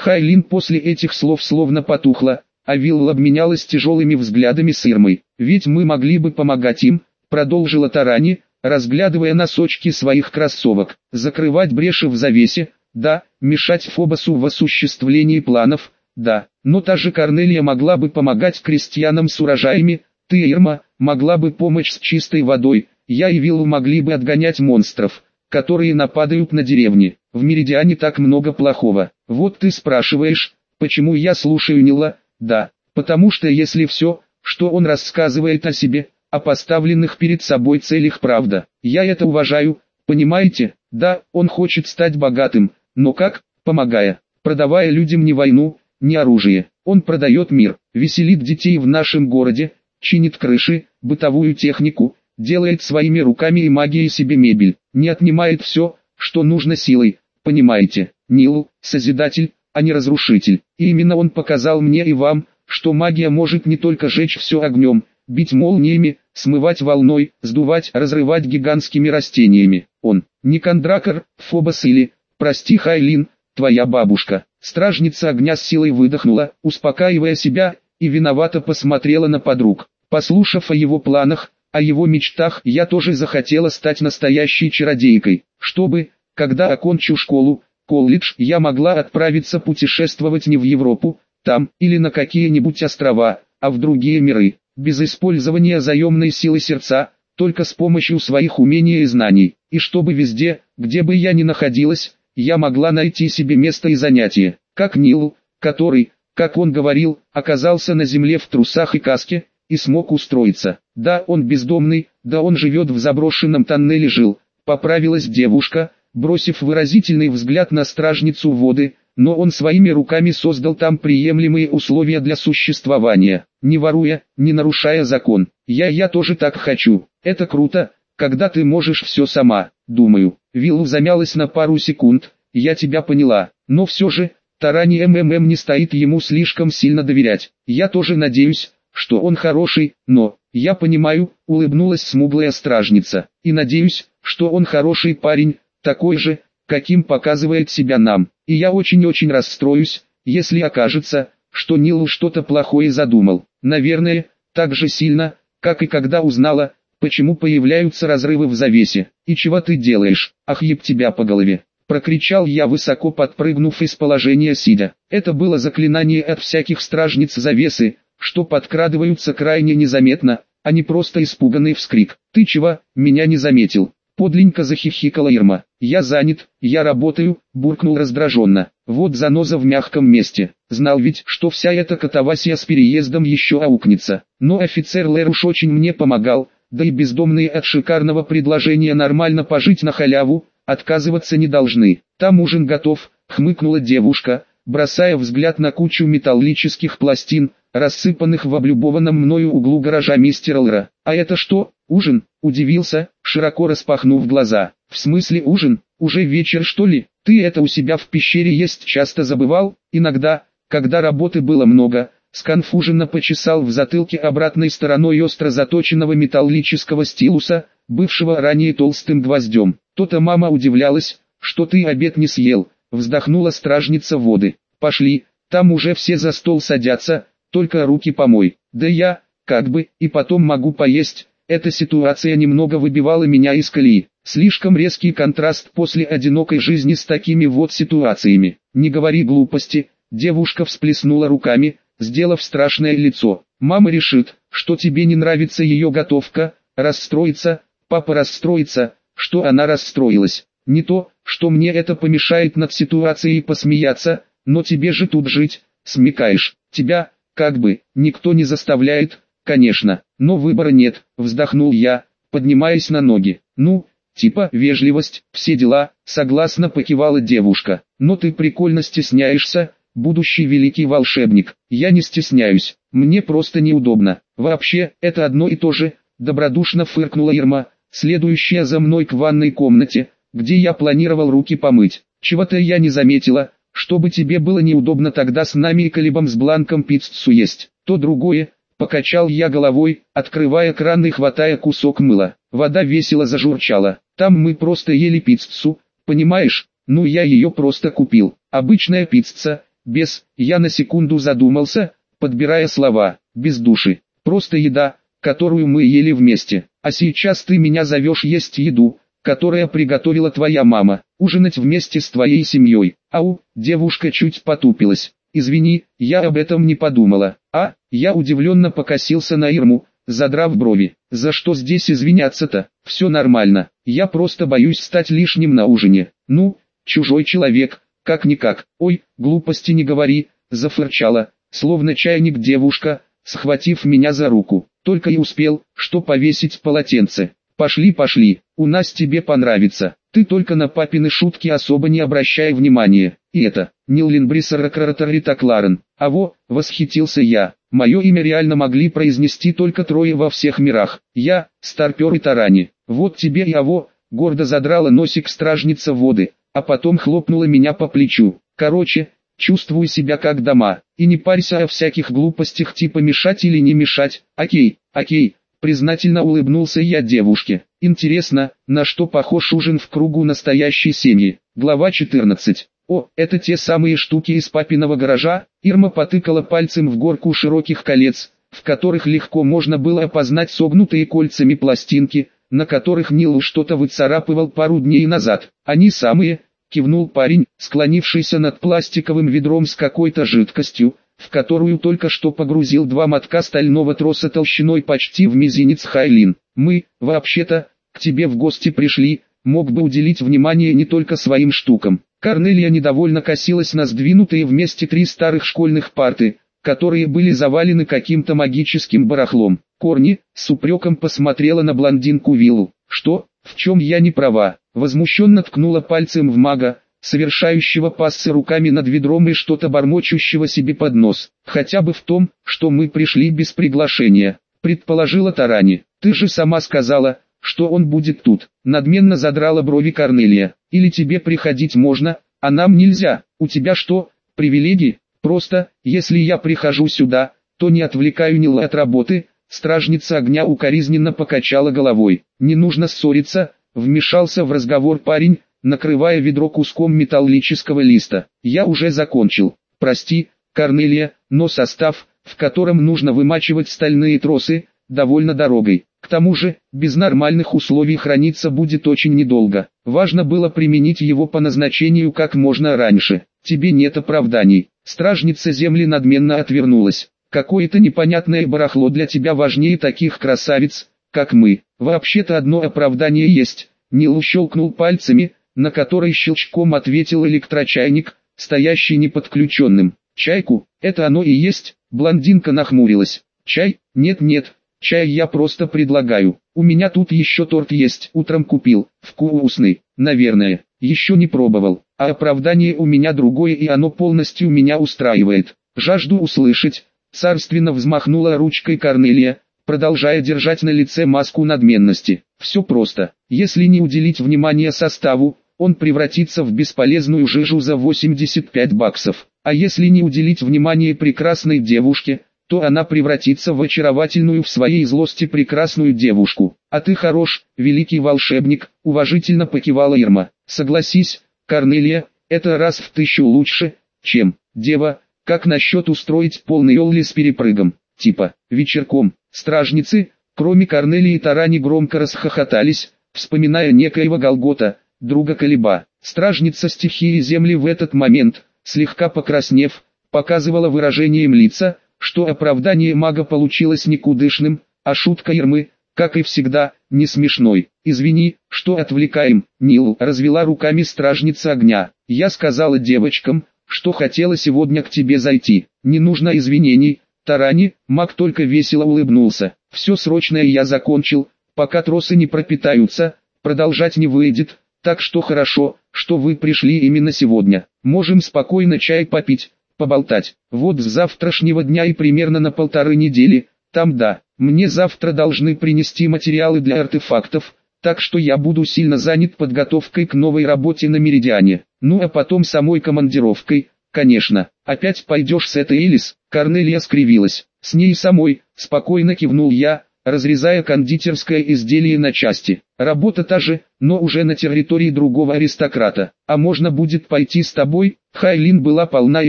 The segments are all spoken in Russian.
Хайлин после этих слов словно потухла, а Вилла обменялась тяжелыми взглядами с Ирмой. «Ведь мы могли бы помогать им», продолжила Тарани, разглядывая носочки своих кроссовок, закрывать бреши в завесе, да, мешать Фобосу в осуществлении планов, да, но та же Корнелия могла бы помогать крестьянам с урожаями, ты, Ирма, могла бы помочь с чистой водой, я и Виллу могли бы отгонять монстров, которые нападают на деревни. В Меридиане так много плохого. Вот ты спрашиваешь, почему я слушаю Нила? Да, потому что если все, что он рассказывает о себе, о поставленных перед собой целях правда, я это уважаю, понимаете? Да, он хочет стать богатым, но как? Помогая, продавая людям не войну, не оружие. Он продает мир, веселит детей в нашем городе, чинит крыши, бытовую технику, делает своими руками и магией себе мебель, не отнимает все, что нужно силой, понимаете, Нил, Созидатель, а не Разрушитель, и именно он показал мне и вам, что магия может не только жечь все огнем, бить молниями, смывать волной, сдувать, разрывать гигантскими растениями. Он, не Кондракор, Фобос или, прости Хайлин, твоя бабушка. Стражница огня с силой выдохнула, успокаивая себя, и виновато посмотрела на подруг. Послушав о его планах, о его мечтах, я тоже захотела стать настоящей чародейкой, чтобы, когда окончу школу, колледж, я могла отправиться путешествовать не в Европу, там, или на какие-нибудь острова, а в другие миры, без использования заемной силы сердца, только с помощью своих умений и знаний, и чтобы везде, где бы я ни находилась, я могла найти себе место и занятие, как Нил, который, как он говорил, оказался на земле в трусах и каске, и смог устроиться. Да, он бездомный, да он живет в заброшенном тоннеле жил, поправилась девушка, бросив выразительный взгляд на стражницу воды, но он своими руками создал там приемлемые условия для существования, не воруя, не нарушая закон. Я я тоже так хочу, это круто, когда ты можешь все сама, думаю. Виллу замялась на пару секунд, я тебя поняла, но все же, Тарани МММ не стоит ему слишком сильно доверять. Я тоже надеюсь, что он хороший, но, я понимаю, улыбнулась смуглая стражница, и надеюсь, что он хороший парень, такой же, каким показывает себя нам, и я очень-очень расстроюсь, если окажется, что Нил что-то плохое задумал. Наверное, так же сильно, как и когда узнала, почему появляются разрывы в завесе. И чего ты делаешь, ах еб тебя по голове. Прокричал я высоко подпрыгнув из положения сидя. Это было заклинание от всяких стражниц завесы, что подкрадываются крайне незаметно, а не просто испуганный вскрик. «Ты чего, меня не заметил?» Подленько захихикала Ирма. «Я занят, я работаю», буркнул раздраженно. «Вот заноза в мягком месте. Знал ведь, что вся эта катавасия с переездом еще аукнется. Но офицер Леруш очень мне помогал, да и бездомные от шикарного предложения нормально пожить на халяву, отказываться не должны. Там ужин готов, хмыкнула девушка, бросая взгляд на кучу металлических пластин, рассыпанных в облюбованном мною углу гаража мистера Лра. «А это что, ужин?» – удивился, широко распахнув глаза. «В смысле ужин? Уже вечер что ли? Ты это у себя в пещере есть часто забывал? Иногда, когда работы было много, сконфуженно почесал в затылке обратной стороной остро заточенного металлического стилуса, бывшего ранее толстым гвоздем. То-то мама удивлялась, что ты обед не съел, вздохнула стражница воды. Пошли, там уже все за стол садятся, только руки помой. Да я, как бы, и потом могу поесть. Эта ситуация немного выбивала меня из колеи. Слишком резкий контраст после одинокой жизни с такими вот ситуациями. Не говори глупости, девушка всплеснула руками, сделав страшное лицо. Мама решит, что тебе не нравится ее готовка, расстроится, папа расстроится, что она расстроилась. Не то, что мне это помешает над ситуацией посмеяться, но тебе же тут жить, смекаешь, тебя, как бы, никто не заставляет, конечно, но выбора нет, вздохнул я, поднимаясь на ноги. Ну, типа вежливость, все дела, согласно покивала девушка. Но ты прикольно стесняешься, будущий великий волшебник. Я не стесняюсь, мне просто неудобно. Вообще, это одно и то же, добродушно фыркнула Ирма, следующая за мной к ванной комнате, где я планировал руки помыть. Чего-то я не заметила, чтобы тебе было неудобно тогда с нами и Калибом с Бланком пиццу есть. То другое, покачал я головой, открывая кран и хватая кусок мыла. Вода весело зажурчала. Там мы просто ели пиццу, понимаешь? Ну я ее просто купил. Обычная пицца, без, я на секунду задумался, подбирая слова, без души, просто еда, которую мы ели вместе, а сейчас ты меня зовешь есть еду, которая приготовила твоя мама, ужинать вместе с твоей семьей. Ау, девушка чуть потупилась. Извини, я об этом не подумала. А, я удивленно покосился на Ирму, задрав брови. За что здесь извиняться-то? Все нормально. Я просто боюсь стать лишним на ужине. Ну, чужой человек, как-никак. Ой, глупости не говори, зафырчала, словно чайник девушка, схватив меня за руку. Только и успел, что повесить полотенце. Пошли, пошли, у нас тебе понравится. Ты только на папины шутки особо не обращай внимания. И это, Ниллин Брисаракаратарита Кларен. А во, восхитился я. Мое имя реально могли произнести только трое во всех мирах. Я, Старпер и Тарани. Вот тебе и аво, гордо задрала носик стражница воды, а потом хлопнула меня по плечу. Короче, чувствую себя как дома, и не парься о всяких глупостях типа мешать или не мешать. Окей, окей, Признательно улыбнулся я девушке. Интересно, на что похож ужин в кругу настоящей семьи. Глава 14. О, это те самые штуки из папиного гаража? Ирма потыкала пальцем в горку широких колец, в которых легко можно было опознать согнутые кольцами пластинки, на которых Нил что-то выцарапывал пару дней назад. Они самые, кивнул парень, склонившийся над пластиковым ведром с какой-то жидкостью, в которую только что погрузил два мотка стального троса толщиной почти в мизинец Хайлин. Мы, вообще-то, к тебе в гости пришли, мог бы уделить внимание не только своим штукам. Корнелия недовольно косилась на сдвинутые вместе три старых школьных парты, которые были завалены каким-то магическим барахлом. Корни, с упреком посмотрела на блондинку Виллу. «Что? В чем я не права?» Возмущенно ткнула пальцем в мага, совершающего пассы руками над ведром и что-то бормочущего себе под нос. Хотя бы в том, что мы пришли без приглашения, предположила Тарани. Ты же сама сказала, что он будет тут. Надменно задрала брови Корнелия. Или тебе приходить можно, а нам нельзя. У тебя что, привилегии? Просто, если я прихожу сюда, то не отвлекаю Нила от работы. Стражница огня укоризненно покачала головой. Не нужно ссориться, вмешался в разговор парень, накрывая ведро куском металлического листа. «Я уже закончил. Прости, Корнелия, но состав, в котором нужно вымачивать стальные тросы, довольно дорогой. Тому же, без нормальных условий храниться будет очень недолго. Важно было применить его по назначению как можно раньше. Тебе нет оправданий». Стражница земли надменно отвернулась. «Какое-то непонятное барахло для тебя важнее таких красавиц, как мы. Вообще-то одно оправдание есть». Нил щелкнул пальцами, на который щелчком ответил электрочайник, стоящий неподключенным. «Чайку, это оно и есть?» Блондинка нахмурилась. «Чай? Нет-нет, чай я просто предлагаю. У меня тут еще торт есть, утром купил, вкусный, наверное, еще не пробовал. А оправдание у меня другое и оно полностью меня устраивает. Жажду услышать». Царственно взмахнула ручкой Корнелия, продолжая держать на лице маску надменности. Все просто. Если не уделить внимания составу, он превратится в бесполезную жижу за 85 баксов. А если не уделить внимания прекрасной девушке, то она превратится в очаровательную в своей злости прекрасную девушку. А ты хорош, великий волшебник, уважительно покивала Ирма. Согласись, Корнелия, это раз в тысячу лучше, чем, дева, как насчет устроить полный олли с перепрыгом, типа, вечерком. Стражницы, кроме Корнелии и Тарани громко расхохотались, вспоминая некоего Голгота, друга Калиба. Стражница стихии земли в этот момент, слегка покраснев, показывала выражением лица, что оправдание мага получилось никудышным, а шутка Ермы, как и всегда, не смешной. «Извини, что отвлекаем», — Нил развела руками стражница огня. «Я сказала девочкам, что хотела сегодня к тебе зайти. Не нужно извинений, Тарани, маг только весело улыбнулся. Все срочное я закончил, пока тросы не пропитаются, продолжать не выйдет, так что хорошо, что вы пришли именно сегодня. Можем спокойно чай попить, поболтать. Вот с завтрашнего дня и примерно на полторы недели, там да, мне завтра должны принести материалы для артефактов, так что я буду сильно занят подготовкой к новой работе на Меридиане. Ну а потом самой командировкой, конечно. Опять пойдешь с этой Элис? Корнелия скривилась. С ней самой, спокойно кивнул я, разрезая кондитерское изделие на части. Работа та же, но уже на территории другого аристократа. А можно будет пойти с тобой? Хайлин была полна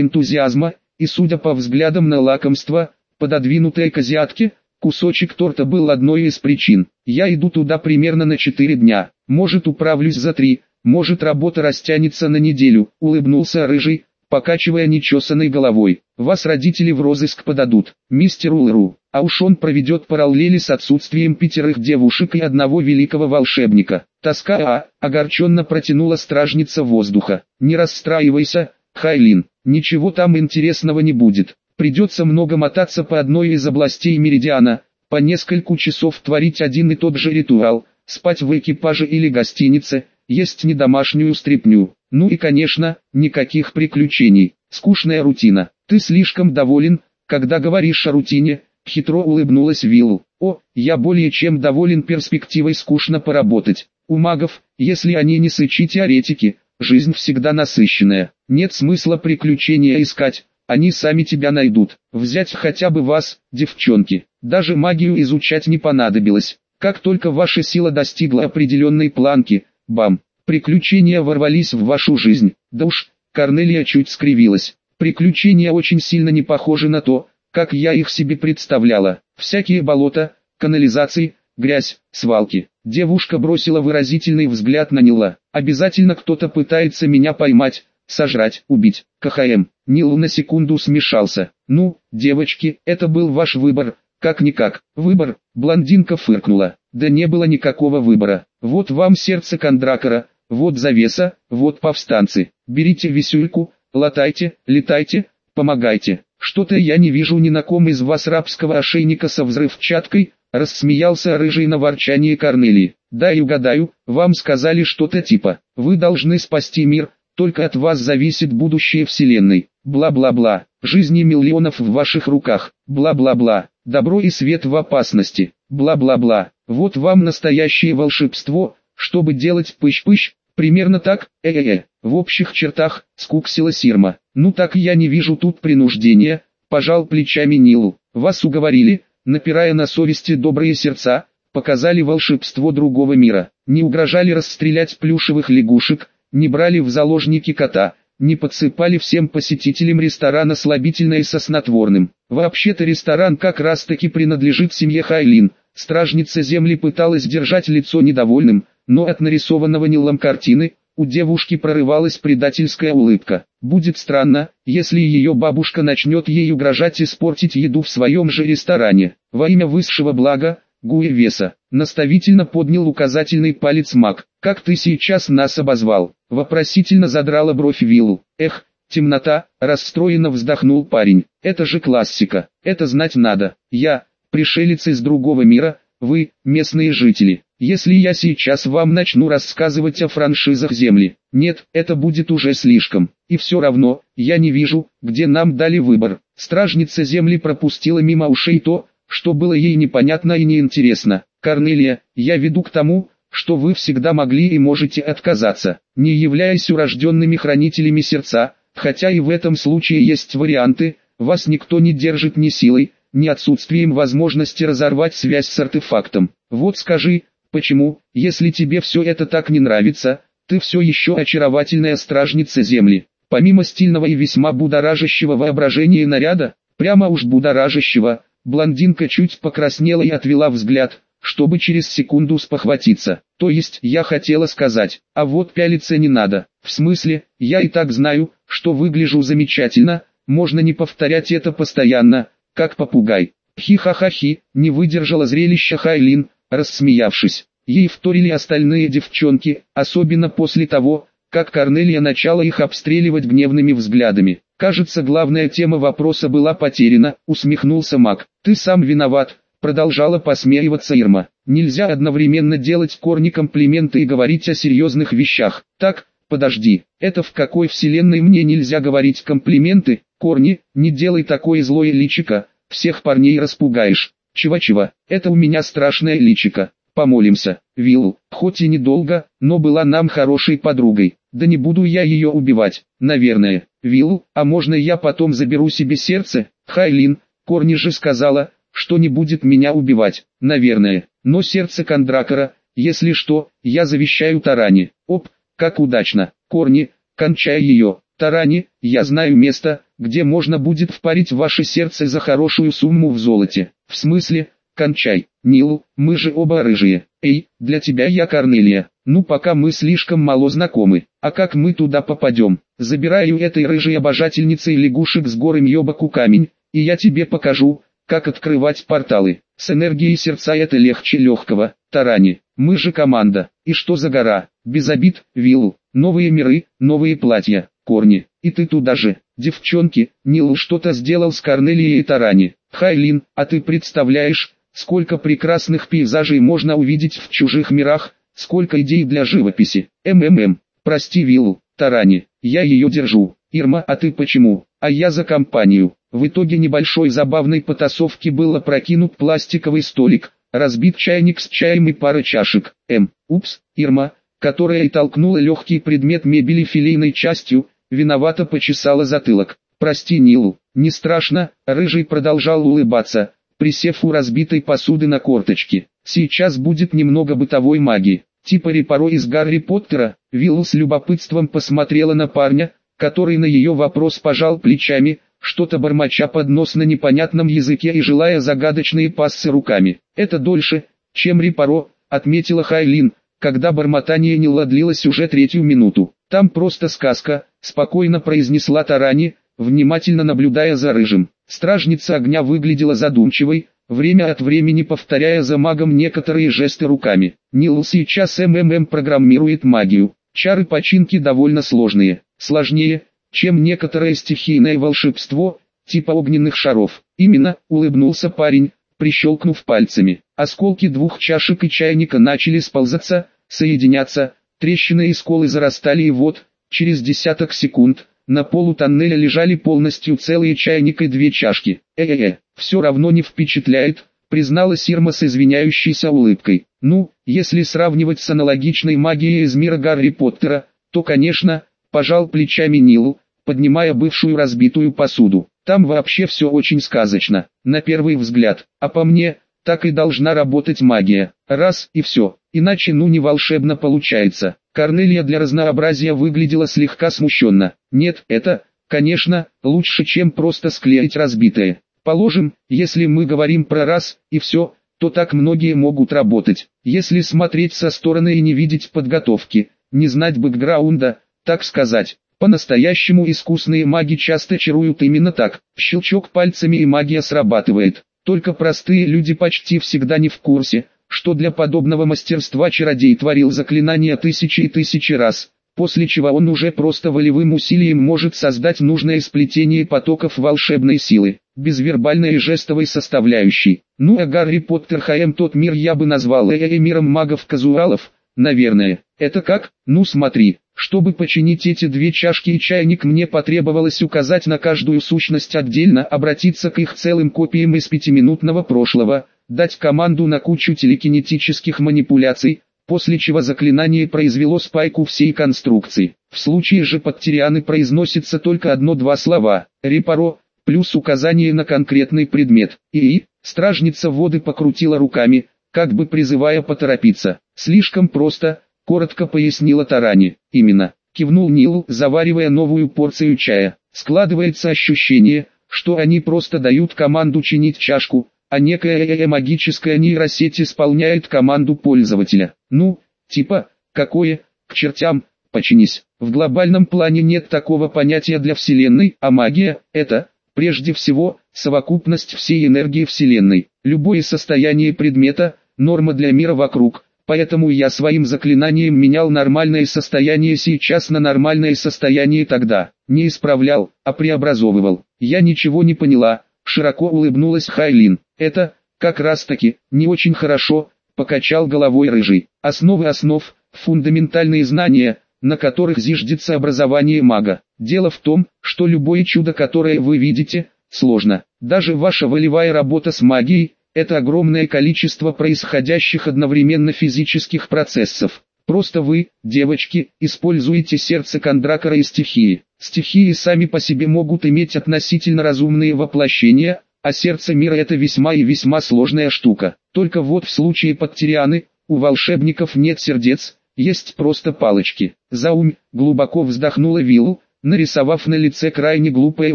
энтузиазма, и судя по взглядам на лакомство, пододвинутое к азиатке, кусочек торта был одной из причин. Я иду туда примерно на 4 дня, может управлюсь за 3, может работа растянется на неделю, улыбнулся рыжий, покачивая нечесанной головой. Вас родители в розыск подадут, мистер Улру, а уж он проведет параллели с отсутствием пятерых девушек и одного великого волшебника. Тоска А, огорченно протянула стражница воздуха. Не расстраивайся, Хайлин, ничего там интересного не будет. Придется много мотаться по одной из областей Меридиана, по нескольку часов творить один и тот же ритуал, спать в экипаже или гостинице, есть не домашнюю стряпню. Ну и конечно, никаких приключений, скучная рутина. Ты слишком доволен, когда говоришь о рутине, хитро улыбнулась Виллу. О, я более чем доволен перспективой скучно поработать. У магов, если они не сычи теоретики, жизнь всегда насыщенная. Нет смысла приключения искать, они сами тебя найдут. Взять хотя бы вас, девчонки. Даже магию изучать не понадобилось. Как только ваша сила достигла определенной планки, бам, Приключения ворвались в вашу жизнь. Да уж, Корнелия чуть скривилась. Приключения очень сильно не похожи на то, как я их себе представляла. Всякие болота, канализации, грязь, свалки. Девушка бросила выразительный взгляд на Нила. Обязательно кто-то пытается меня поймать, сожрать, убить. КХМ. Нил на секунду смешался. Ну, девочки, это был ваш выбор. Как-никак. Выбор. Блондинка фыркнула. Да не было никакого выбора. Вот вам сердце Кондракора, вот завеса, вот повстанцы. Берите висюльку, латайте, летайте, помогайте. Что-то я не вижу ни на ком из вас рабского ошейника со взрывчаткой, рассмеялся рыжий на ворчание Корнелии. Да и угадаю, вам сказали что-то типа, вы должны спасти мир, только от вас зависит будущее Вселенной. Бла-бла-бла, жизни миллионов в ваших руках, бла-бла-бла, добро и свет в опасности, бла-бла-бла. Вот вам настоящее волшебство, чтобы делать пыщ-пыщ, Примерно так, э-э-э, в общих чертах, скуксила Сирма. Ну так я не вижу тут принуждения, пожал плечами Нилу. Вас уговорили, напирая на совести добрые сердца, показали волшебство другого мира, не угрожали расстрелять плюшевых лягушек, не брали в заложники кота, не подсыпали всем посетителям ресторана слабительное со снотворным. Вообще-то ресторан как раз таки принадлежит семье Хайлин. Стражница земли пыталась держать лицо недовольным, но от нарисованного Нилом картины, у девушки прорывалась предательская улыбка. Будет странно, если ее бабушка начнет ей угрожать испортить еду в своем же ресторане. Во имя высшего блага, Гуи Веса, наставительно поднял указательный палец маг. «Как ты сейчас нас обозвал?» Вопросительно задрала бровь Виллу. «Эх, темнота», расстроенно вздохнул парень. «Это же классика, это знать надо. Я, пришелец из другого мира, вы, местные жители. Если я сейчас вам начну рассказывать о франшизах земли, нет, это будет уже слишком. И все равно, я не вижу, где нам дали выбор. Стражница земли пропустила мимо ушей то, что было ей непонятно и неинтересно. Корнелия, я веду к тому, что вы всегда могли и можете отказаться, не являясь урожденными хранителями сердца, хотя и в этом случае есть варианты, вас никто не держит ни силой, ни отсутствием возможности разорвать связь с артефактом. Вот скажи, Почему, если тебе все это так не нравится, ты все еще очаровательная стражница земли? Помимо стильного и весьма будоражащего воображения наряда, прямо уж будоражащего, блондинка чуть покраснела и отвела взгляд, чтобы через секунду спохватиться. То есть я хотела сказать, а вот пялиться не надо. В смысле, я и так знаю, что выгляжу замечательно, можно не повторять это постоянно, как попугай. Хи-ха-ха-хи, не выдержала зрелища Хайлин, Рассмеявшись, ей вторили остальные девчонки, особенно после того, как Корнелия начала их обстреливать гневными взглядами. Кажется, главная тема вопроса была потеряна, усмехнулся Мак. Ты сам виноват, продолжала посмеиваться Ирма. Нельзя одновременно делать корни комплименты и говорить о серьезных вещах. Так, подожди, это в какой вселенной мне нельзя говорить комплименты? Корни, не делай такое злое личико, всех парней распугаешь. Чего-чего, это у меня страшное личико. Помолимся, Вилл, хоть и недолго, но была нам хорошей подругой. Да не буду я ее убивать, наверное. Вилл, а можно я потом заберу себе сердце? Хайлин, Корни же сказала, что не будет меня убивать, наверное. Но сердце Кондракора, если что, я завещаю Таране. Оп, как удачно. Корни, кончай ее. Таране, я знаю место, где можно будет впарить ваше сердце за хорошую сумму в золоте. В смысле, кончай. Нил, мы же оба рыжие. Эй, для тебя я Корнелия. Ну пока мы слишком мало знакомы. А как мы туда попадем? Забираю этой рыжей обожательницей лягушек с горы Мьёбаку камень, и я тебе покажу, как открывать порталы. С энергией сердца это легче легкого. Тарани, мы же команда. И что за гора? Без обид, Виллу. Новые миры, новые платья, корни. И ты туда же. Девчонки, Нил что-то сделал с Корнелией и Тарани. Хайлин, а ты представляешь, сколько прекрасных пейзажей можно увидеть в чужих мирах, сколько идей для живописи. МММ, прости Виллу, Тарани, я ее держу. Ирма, а ты почему? А я за компанию. В итоге небольшой забавной потасовки было прокинут пластиковый столик, разбит чайник с чаем и пара чашек. М. Упс, Ирма, которая и толкнула легкий предмет мебели филейной частью, виновато почесала затылок. «Прости, Нил, не страшно», Рыжий продолжал улыбаться, присев у разбитой посуды на корточки. «Сейчас будет немного бытовой магии, типа репаро из Гарри Поттера». Вилл с любопытством посмотрела на парня, который на ее вопрос пожал плечами, что-то бормоча под нос на непонятном языке и желая загадочные пассы руками. «Это дольше, чем репаро», отметила Хайлин, когда бормотание не ладлилось уже третью минуту. «Там просто сказка», спокойно произнесла Тарани, внимательно наблюдая за рыжим. Стражница огня выглядела задумчивой, время от времени повторяя за магом некоторые жесты руками. Нил сейчас МММ программирует магию. Чары починки довольно сложные, сложнее, чем некоторое стихийное волшебство, типа огненных шаров. Именно, улыбнулся парень, прищелкнув пальцами. Осколки двух чашек и чайника начали сползаться, соединяться, трещины и сколы зарастали и вот, через десяток секунд, на полу тоннеля лежали полностью целые чайник и две чашки. Э-э-э, все равно не впечатляет, признала Сирма с извиняющейся улыбкой. Ну, если сравнивать с аналогичной магией из мира Гарри Поттера, то конечно, пожал плечами Нил, поднимая бывшую разбитую посуду. Там вообще все очень сказочно, на первый взгляд, а по мне, так и должна работать магия. Раз и все, иначе ну не волшебно получается. Корнелия для разнообразия выглядела слегка смущенно. Нет, это, конечно, лучше чем просто склеить разбитое. Положим, если мы говорим про раз и все, то так многие могут работать. Если смотреть со стороны и не видеть подготовки, не знать бэкграунда, так сказать. По-настоящему искусные маги часто чаруют именно так. Щелчок пальцами и магия срабатывает. Только простые люди почти всегда не в курсе, что для подобного мастерства чародей творил заклинания тысячи и тысячи раз, после чего он уже просто волевым усилием может создать нужное сплетение потоков волшебной силы, без вербальной и жестовой составляющей. Ну а Гарри Поттер ХМ тот мир я бы назвал э, -э, -э миром магов-казуалов, наверное. Это как? Ну смотри, чтобы починить эти две чашки и чайник мне потребовалось указать на каждую сущность отдельно, обратиться к их целым копиям из пятиминутного прошлого, дать команду на кучу телекинетических манипуляций, после чего заклинание произвело спайку всей конструкции. В случае же подтерианы произносится только одно-два слова, репаро, плюс указание на конкретный предмет. И, стражница воды покрутила руками, как бы призывая поторопиться. Слишком просто, коротко пояснила Тарани. Именно, кивнул Нил, заваривая новую порцию чая. Складывается ощущение, что они просто дают команду чинить чашку, а некая магическая нейросеть исполняет команду пользователя. Ну, типа, какое, к чертям, починись. В глобальном плане нет такого понятия для Вселенной, а магия – это, прежде всего, совокупность всей энергии Вселенной. Любое состояние предмета – норма для мира вокруг – Поэтому я своим заклинанием менял нормальное состояние сейчас на нормальное состояние тогда. Не исправлял, а преобразовывал. Я ничего не поняла, широко улыбнулась Хайлин. Это, как раз таки, не очень хорошо, покачал головой рыжий. Основы основ, фундаментальные знания, на которых зиждется образование мага. Дело в том, что любое чудо, которое вы видите, сложно. Даже ваша волевая работа с магией, это огромное количество происходящих одновременно физических процессов. Просто вы, девочки, используете сердце Кондракора и стихии. Стихии сами по себе могут иметь относительно разумные воплощения, а сердце мира это весьма и весьма сложная штука. Только вот в случае Подтерианы, у волшебников нет сердец, есть просто палочки. Заумь, глубоко вздохнула Виллу, нарисовав на лице крайне глупое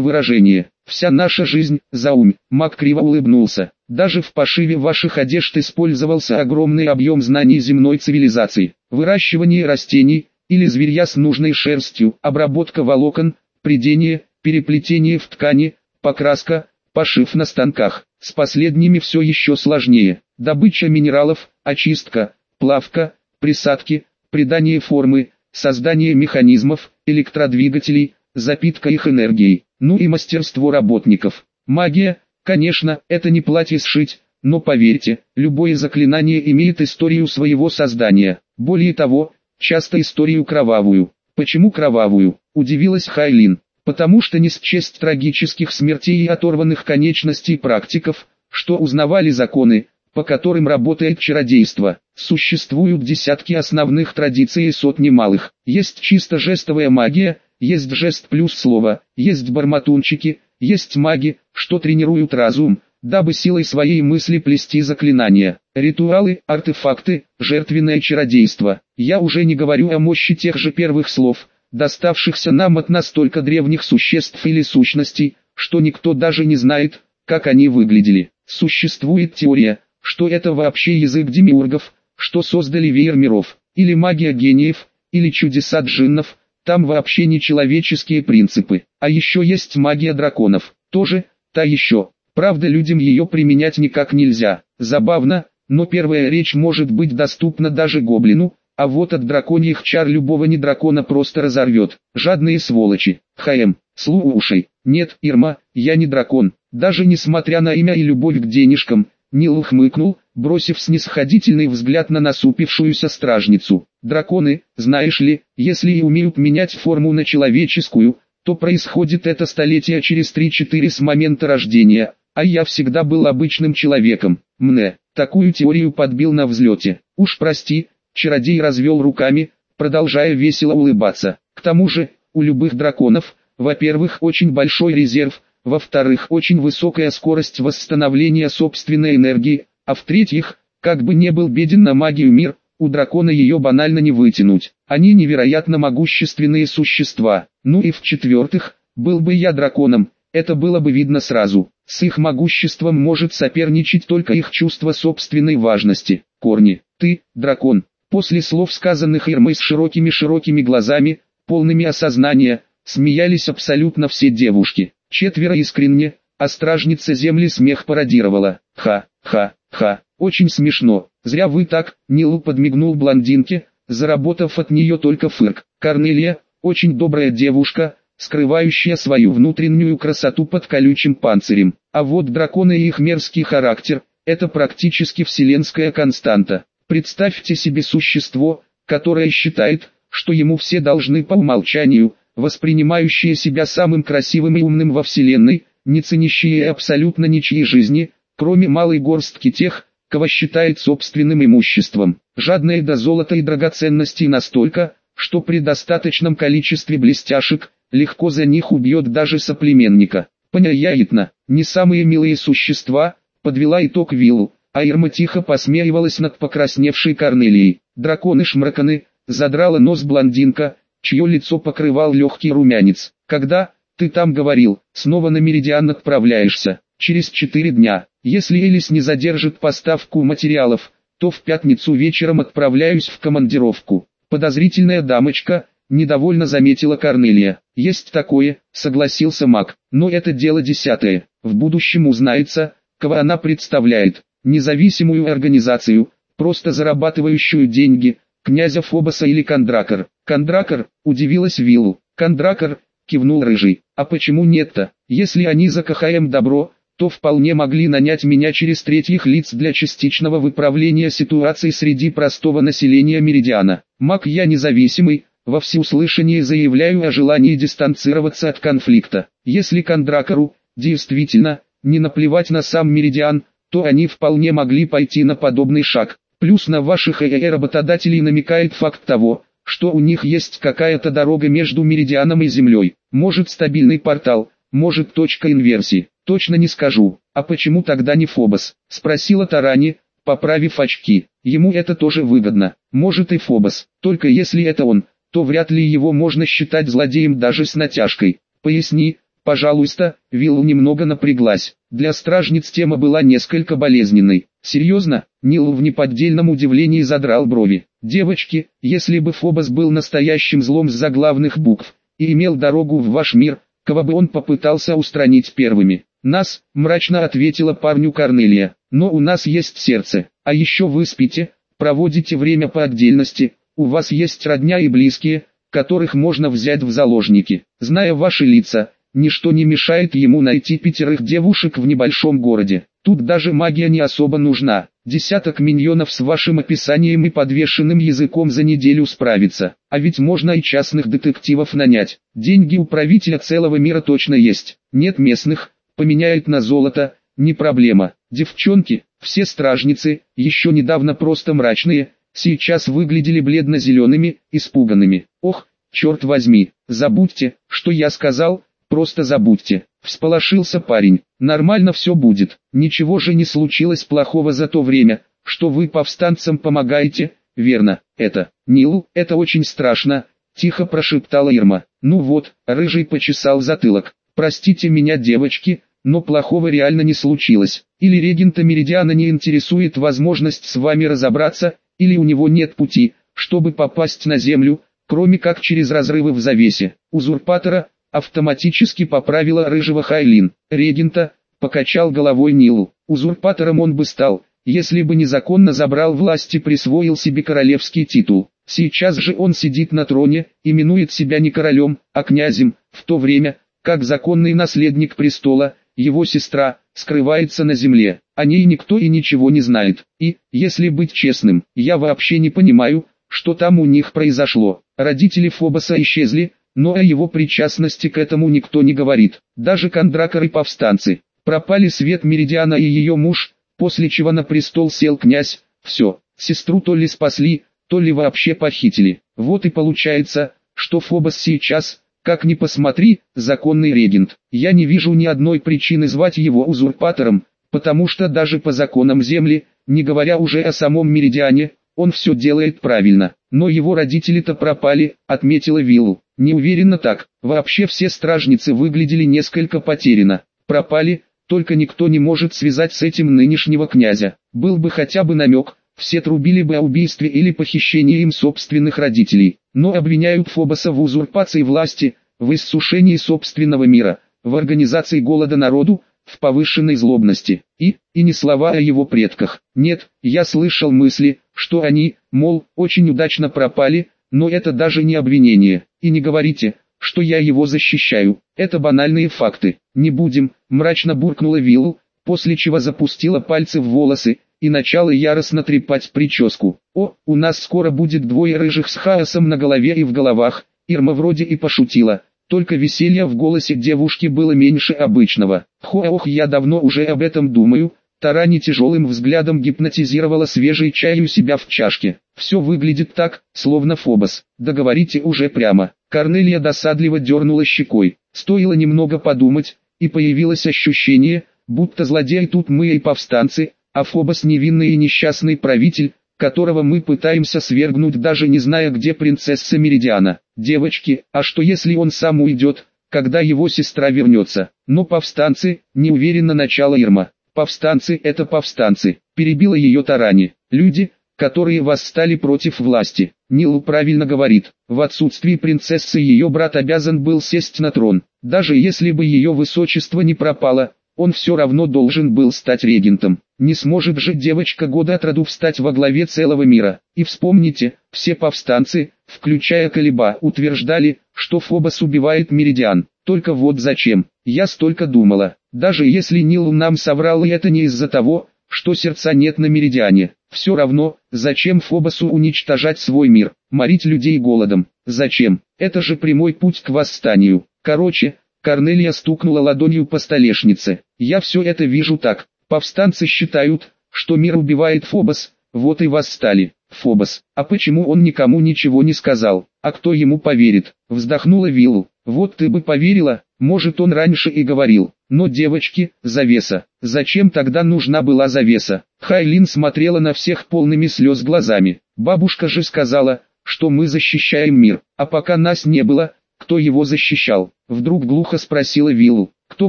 выражение. «Вся наша жизнь, заумь», Мак криво улыбнулся. «Даже в пошиве ваших одежд использовался огромный объем знаний земной цивилизации. Выращивание растений, или зверья с нужной шерстью, обработка волокон, придение, переплетение в ткани, покраска, пошив на станках. С последними все еще сложнее. Добыча минералов, очистка, плавка, присадки, придание формы, создание механизмов, электродвигателей, запитка их энергией, ну и мастерство работников. Магия, конечно, это не платье сшить, но поверьте, любое заклинание имеет историю своего создания. Более того, часто историю кровавую. Почему кровавую? Удивилась Хайлин. Потому что не счесть трагических смертей и оторванных конечностей практиков, что узнавали законы, по которым работает чародейство. Существуют десятки основных традиций и сотни малых. Есть чисто жестовая магия, есть жест плюс слово, есть барматунчики, есть маги, что тренируют разум, дабы силой своей мысли плести заклинания. Ритуалы, артефакты, жертвенное чародейство. Я уже не говорю о мощи тех же первых слов, доставшихся нам от настолько древних существ или сущностей, что никто даже не знает, как они выглядели. Существует теория, что это вообще язык демиургов, что создали веер миров, или магия гениев, или чудеса джиннов, там вообще не человеческие принципы. А еще есть магия драконов, тоже, та еще. Правда людям ее применять никак нельзя. Забавно, но первая речь может быть доступна даже гоблину, а вот от драконьих чар любого не дракона просто разорвет. Жадные сволочи. ХМ. Слушай, нет, Ирма, я не дракон. Даже несмотря на имя и любовь к денежкам, Нил ухмыкнул, бросив снисходительный взгляд на насупившуюся стражницу. Драконы, знаешь ли, если и умеют менять форму на человеческую, то происходит это столетия через 3-4 с момента рождения, а я всегда был обычным человеком. Мне, такую теорию подбил на взлете. Уж прости, чародей развел руками, продолжая весело улыбаться. К тому же, у любых драконов, во-первых, очень большой резерв, во-вторых, очень высокая скорость восстановления собственной энергии, а в-третьих, как бы не был беден на магию мир, у дракона ее банально не вытянуть. Они невероятно могущественные существа. Ну и в-четвертых, был бы я драконом, это было бы видно сразу. С их могуществом может соперничать только их чувство собственной важности. Корни, ты, дракон. После слов сказанных Ирмой с широкими-широкими глазами, полными осознания, смеялись абсолютно все девушки. Четверо искренне, а стражница земли смех пародировала. Ха-ха-ха, очень смешно. Зря вы так, Нил подмигнул блондинке, заработав от нее только фырк. Корнелия, очень добрая девушка, скрывающая свою внутреннюю красоту под колючим панцирем. А вот драконы и их мерзкий характер, это практически вселенская константа. Представьте себе существо, которое считает, что ему все должны по умолчанию, воспринимающие себя самым красивым и умным во Вселенной, не ценящие абсолютно ничьей жизни, кроме малой горстки тех, кого считает собственным имуществом, жадные до золота и драгоценностей настолько, что при достаточном количестве блестяшек, легко за них убьет даже соплеменника. Понятно, не самые милые существа, подвела итог Виллу, а Ирма тихо посмеивалась над покрасневшей Корнелией. Драконы-шмраканы, задрала нос блондинка, чье лицо покрывал легкий румянец. Когда, ты там говорил, снова на Меридиан отправляешься, через четыре дня. Если Элис не задержит поставку материалов, то в пятницу вечером отправляюсь в командировку. Подозрительная дамочка, недовольно заметила Корнелия. Есть такое, согласился Мак, но это дело десятое. В будущем узнается, кого она представляет. Независимую организацию, просто зарабатывающую деньги, князя Фобоса или Кондракор. Кондракор, удивилась Виллу. Кондракор, кивнул Рыжий. А почему нет-то? Если они за КХМ добро, то вполне могли нанять меня через третьих лиц для частичного выправления ситуации среди простого населения Меридиана. Маг я независимый, во всеуслышание заявляю о желании дистанцироваться от конфликта. Если Кондракору, действительно, не наплевать на сам Меридиан, то они вполне могли пойти на подобный шаг. Плюс на ваших ЭЭ работодателей намекает факт того, что у них есть какая-то дорога между Меридианом и Землей. Может стабильный портал, может точка инверсии, точно не скажу. А почему тогда не Фобос? Спросила Тарани, поправив очки. Ему это тоже выгодно. Может и Фобос, только если это он, то вряд ли его можно считать злодеем даже с натяжкой. Поясни, пожалуйста, Вилл немного напряглась. Для стражниц тема была несколько болезненной. Серьезно, Нил в неподдельном удивлении задрал брови. Девочки, если бы Фобос был настоящим злом с заглавных букв, и имел дорогу в ваш мир, кого бы он попытался устранить первыми. Нас, мрачно ответила парню Корнелия, но у нас есть сердце, а еще вы спите, проводите время по отдельности, у вас есть родня и близкие, которых можно взять в заложники. Зная ваши лица, ничто не мешает ему найти пятерых девушек в небольшом городе. Тут даже магия не особо нужна. Десяток миньонов с вашим описанием и подвешенным языком за неделю справится. А ведь можно и частных детективов нанять. Деньги у правителя целого мира точно есть. Нет местных, поменяет на золото, не проблема. Девчонки, все стражницы, еще недавно просто мрачные, сейчас выглядели бледно-зелеными, испуганными. Ох, черт возьми, забудьте, что я сказал, просто забудьте. Всполошился парень, нормально все будет, ничего же не случилось плохого за то время, что вы повстанцам помогаете, верно, это, Нилу, это очень страшно, тихо прошептала Ирма. Ну вот, рыжий почесал затылок, простите меня девочки, но плохого реально не случилось. Или регента Меридиана не интересует возможность с вами разобраться, или у него нет пути, чтобы попасть на землю, кроме как через разрывы в завесе. Узурпатора, автоматически поправила рыжего Хайлин. Регента, покачал головой Нилу. Узурпатором он бы стал, если бы незаконно забрал власть и присвоил себе королевский титул. Сейчас же он сидит на троне, именует себя не королем, а князем, в то время, как законный наследник престола, его сестра, скрывается на земле, о ней никто и ничего не знает. И, если быть честным, я вообще не понимаю, что там у них произошло. Родители Фобоса исчезли, но о его причастности к этому никто не говорит. Даже кондракоры и повстанцы. Пропали Свет Меридиана и ее муж, после чего на престол сел князь. Все, сестру то ли спасли, то ли вообще похитили. Вот и получается, что Фобос сейчас, как ни посмотри, законный регент. Я не вижу ни одной причины звать его узурпатором, потому что даже по законам Земли, не говоря уже о самом Меридиане, он все делает правильно. Но его родители-то пропали, отметила Виллу. Не уверена так, вообще все стражницы выглядели несколько потеряно. Пропали, только никто не может связать с этим нынешнего князя. Был бы хотя бы намек, все трубили бы о убийстве или похищении им собственных родителей, но обвиняют Фобоса в узурпации власти, в иссушении собственного мира, в организации голода народу, в повышенной злобности, и, и не слова о его предках. Нет, я слышал мысли, что они, мол, очень удачно пропали, но это даже не обвинение, и не говорите, что я его защищаю, это банальные факты. Не будем, мрачно буркнула Виллу, после чего запустила пальцы в волосы, и начала яростно трепать прическу. «О, у нас скоро будет двое рыжих с хаосом на голове и в головах», Ирма вроде и пошутила, только веселья в голосе девушки было меньше обычного. «Хо-ох, я давно уже об этом думаю», Тарани тяжелым взглядом гипнотизировала свежий чай у себя в чашке. Все выглядит так, словно Фобос. Договорите уже прямо. Корнелия досадливо дернула щекой. Стоило немного подумать, и появилось ощущение, будто злодеи тут мы и повстанцы, а Фобос невинный и несчастный правитель, которого мы пытаемся свергнуть даже не зная где принцесса Меридиана. Девочки, а что если он сам уйдет, когда его сестра вернется? Но повстанцы, неуверенно начала Ирма. Повстанцы это повстанцы, перебила ее Тарани. Люди, которые восстали против власти. Нил правильно говорит, в отсутствии принцессы ее брат обязан был сесть на трон. Даже если бы ее высочество не пропало, он все равно должен был стать регентом. Не сможет же девочка года от роду встать во главе целого мира. И вспомните, все повстанцы, включая Калиба, утверждали, что Фобос убивает Меридиан. Только вот зачем? Я столько думала. Даже если Нил нам соврал и это не из-за того, что сердца нет на Меридиане. Все равно, зачем Фобосу уничтожать свой мир, морить людей голодом? Зачем? Это же прямой путь к восстанию. Короче, Корнелия стукнула ладонью по столешнице. «Я все это вижу так. Повстанцы считают, что мир убивает Фобос, вот и восстали. Фобос. А почему он никому ничего не сказал? А кто ему поверит?» Вздохнула Виллу. «Вот ты бы поверила, Может он раньше и говорил, но девочки, завеса. Зачем тогда нужна была завеса? Хайлин смотрела на всех полными слез глазами. Бабушка же сказала, что мы защищаем мир, а пока нас не было, кто его защищал? Вдруг глухо спросила Виллу, кто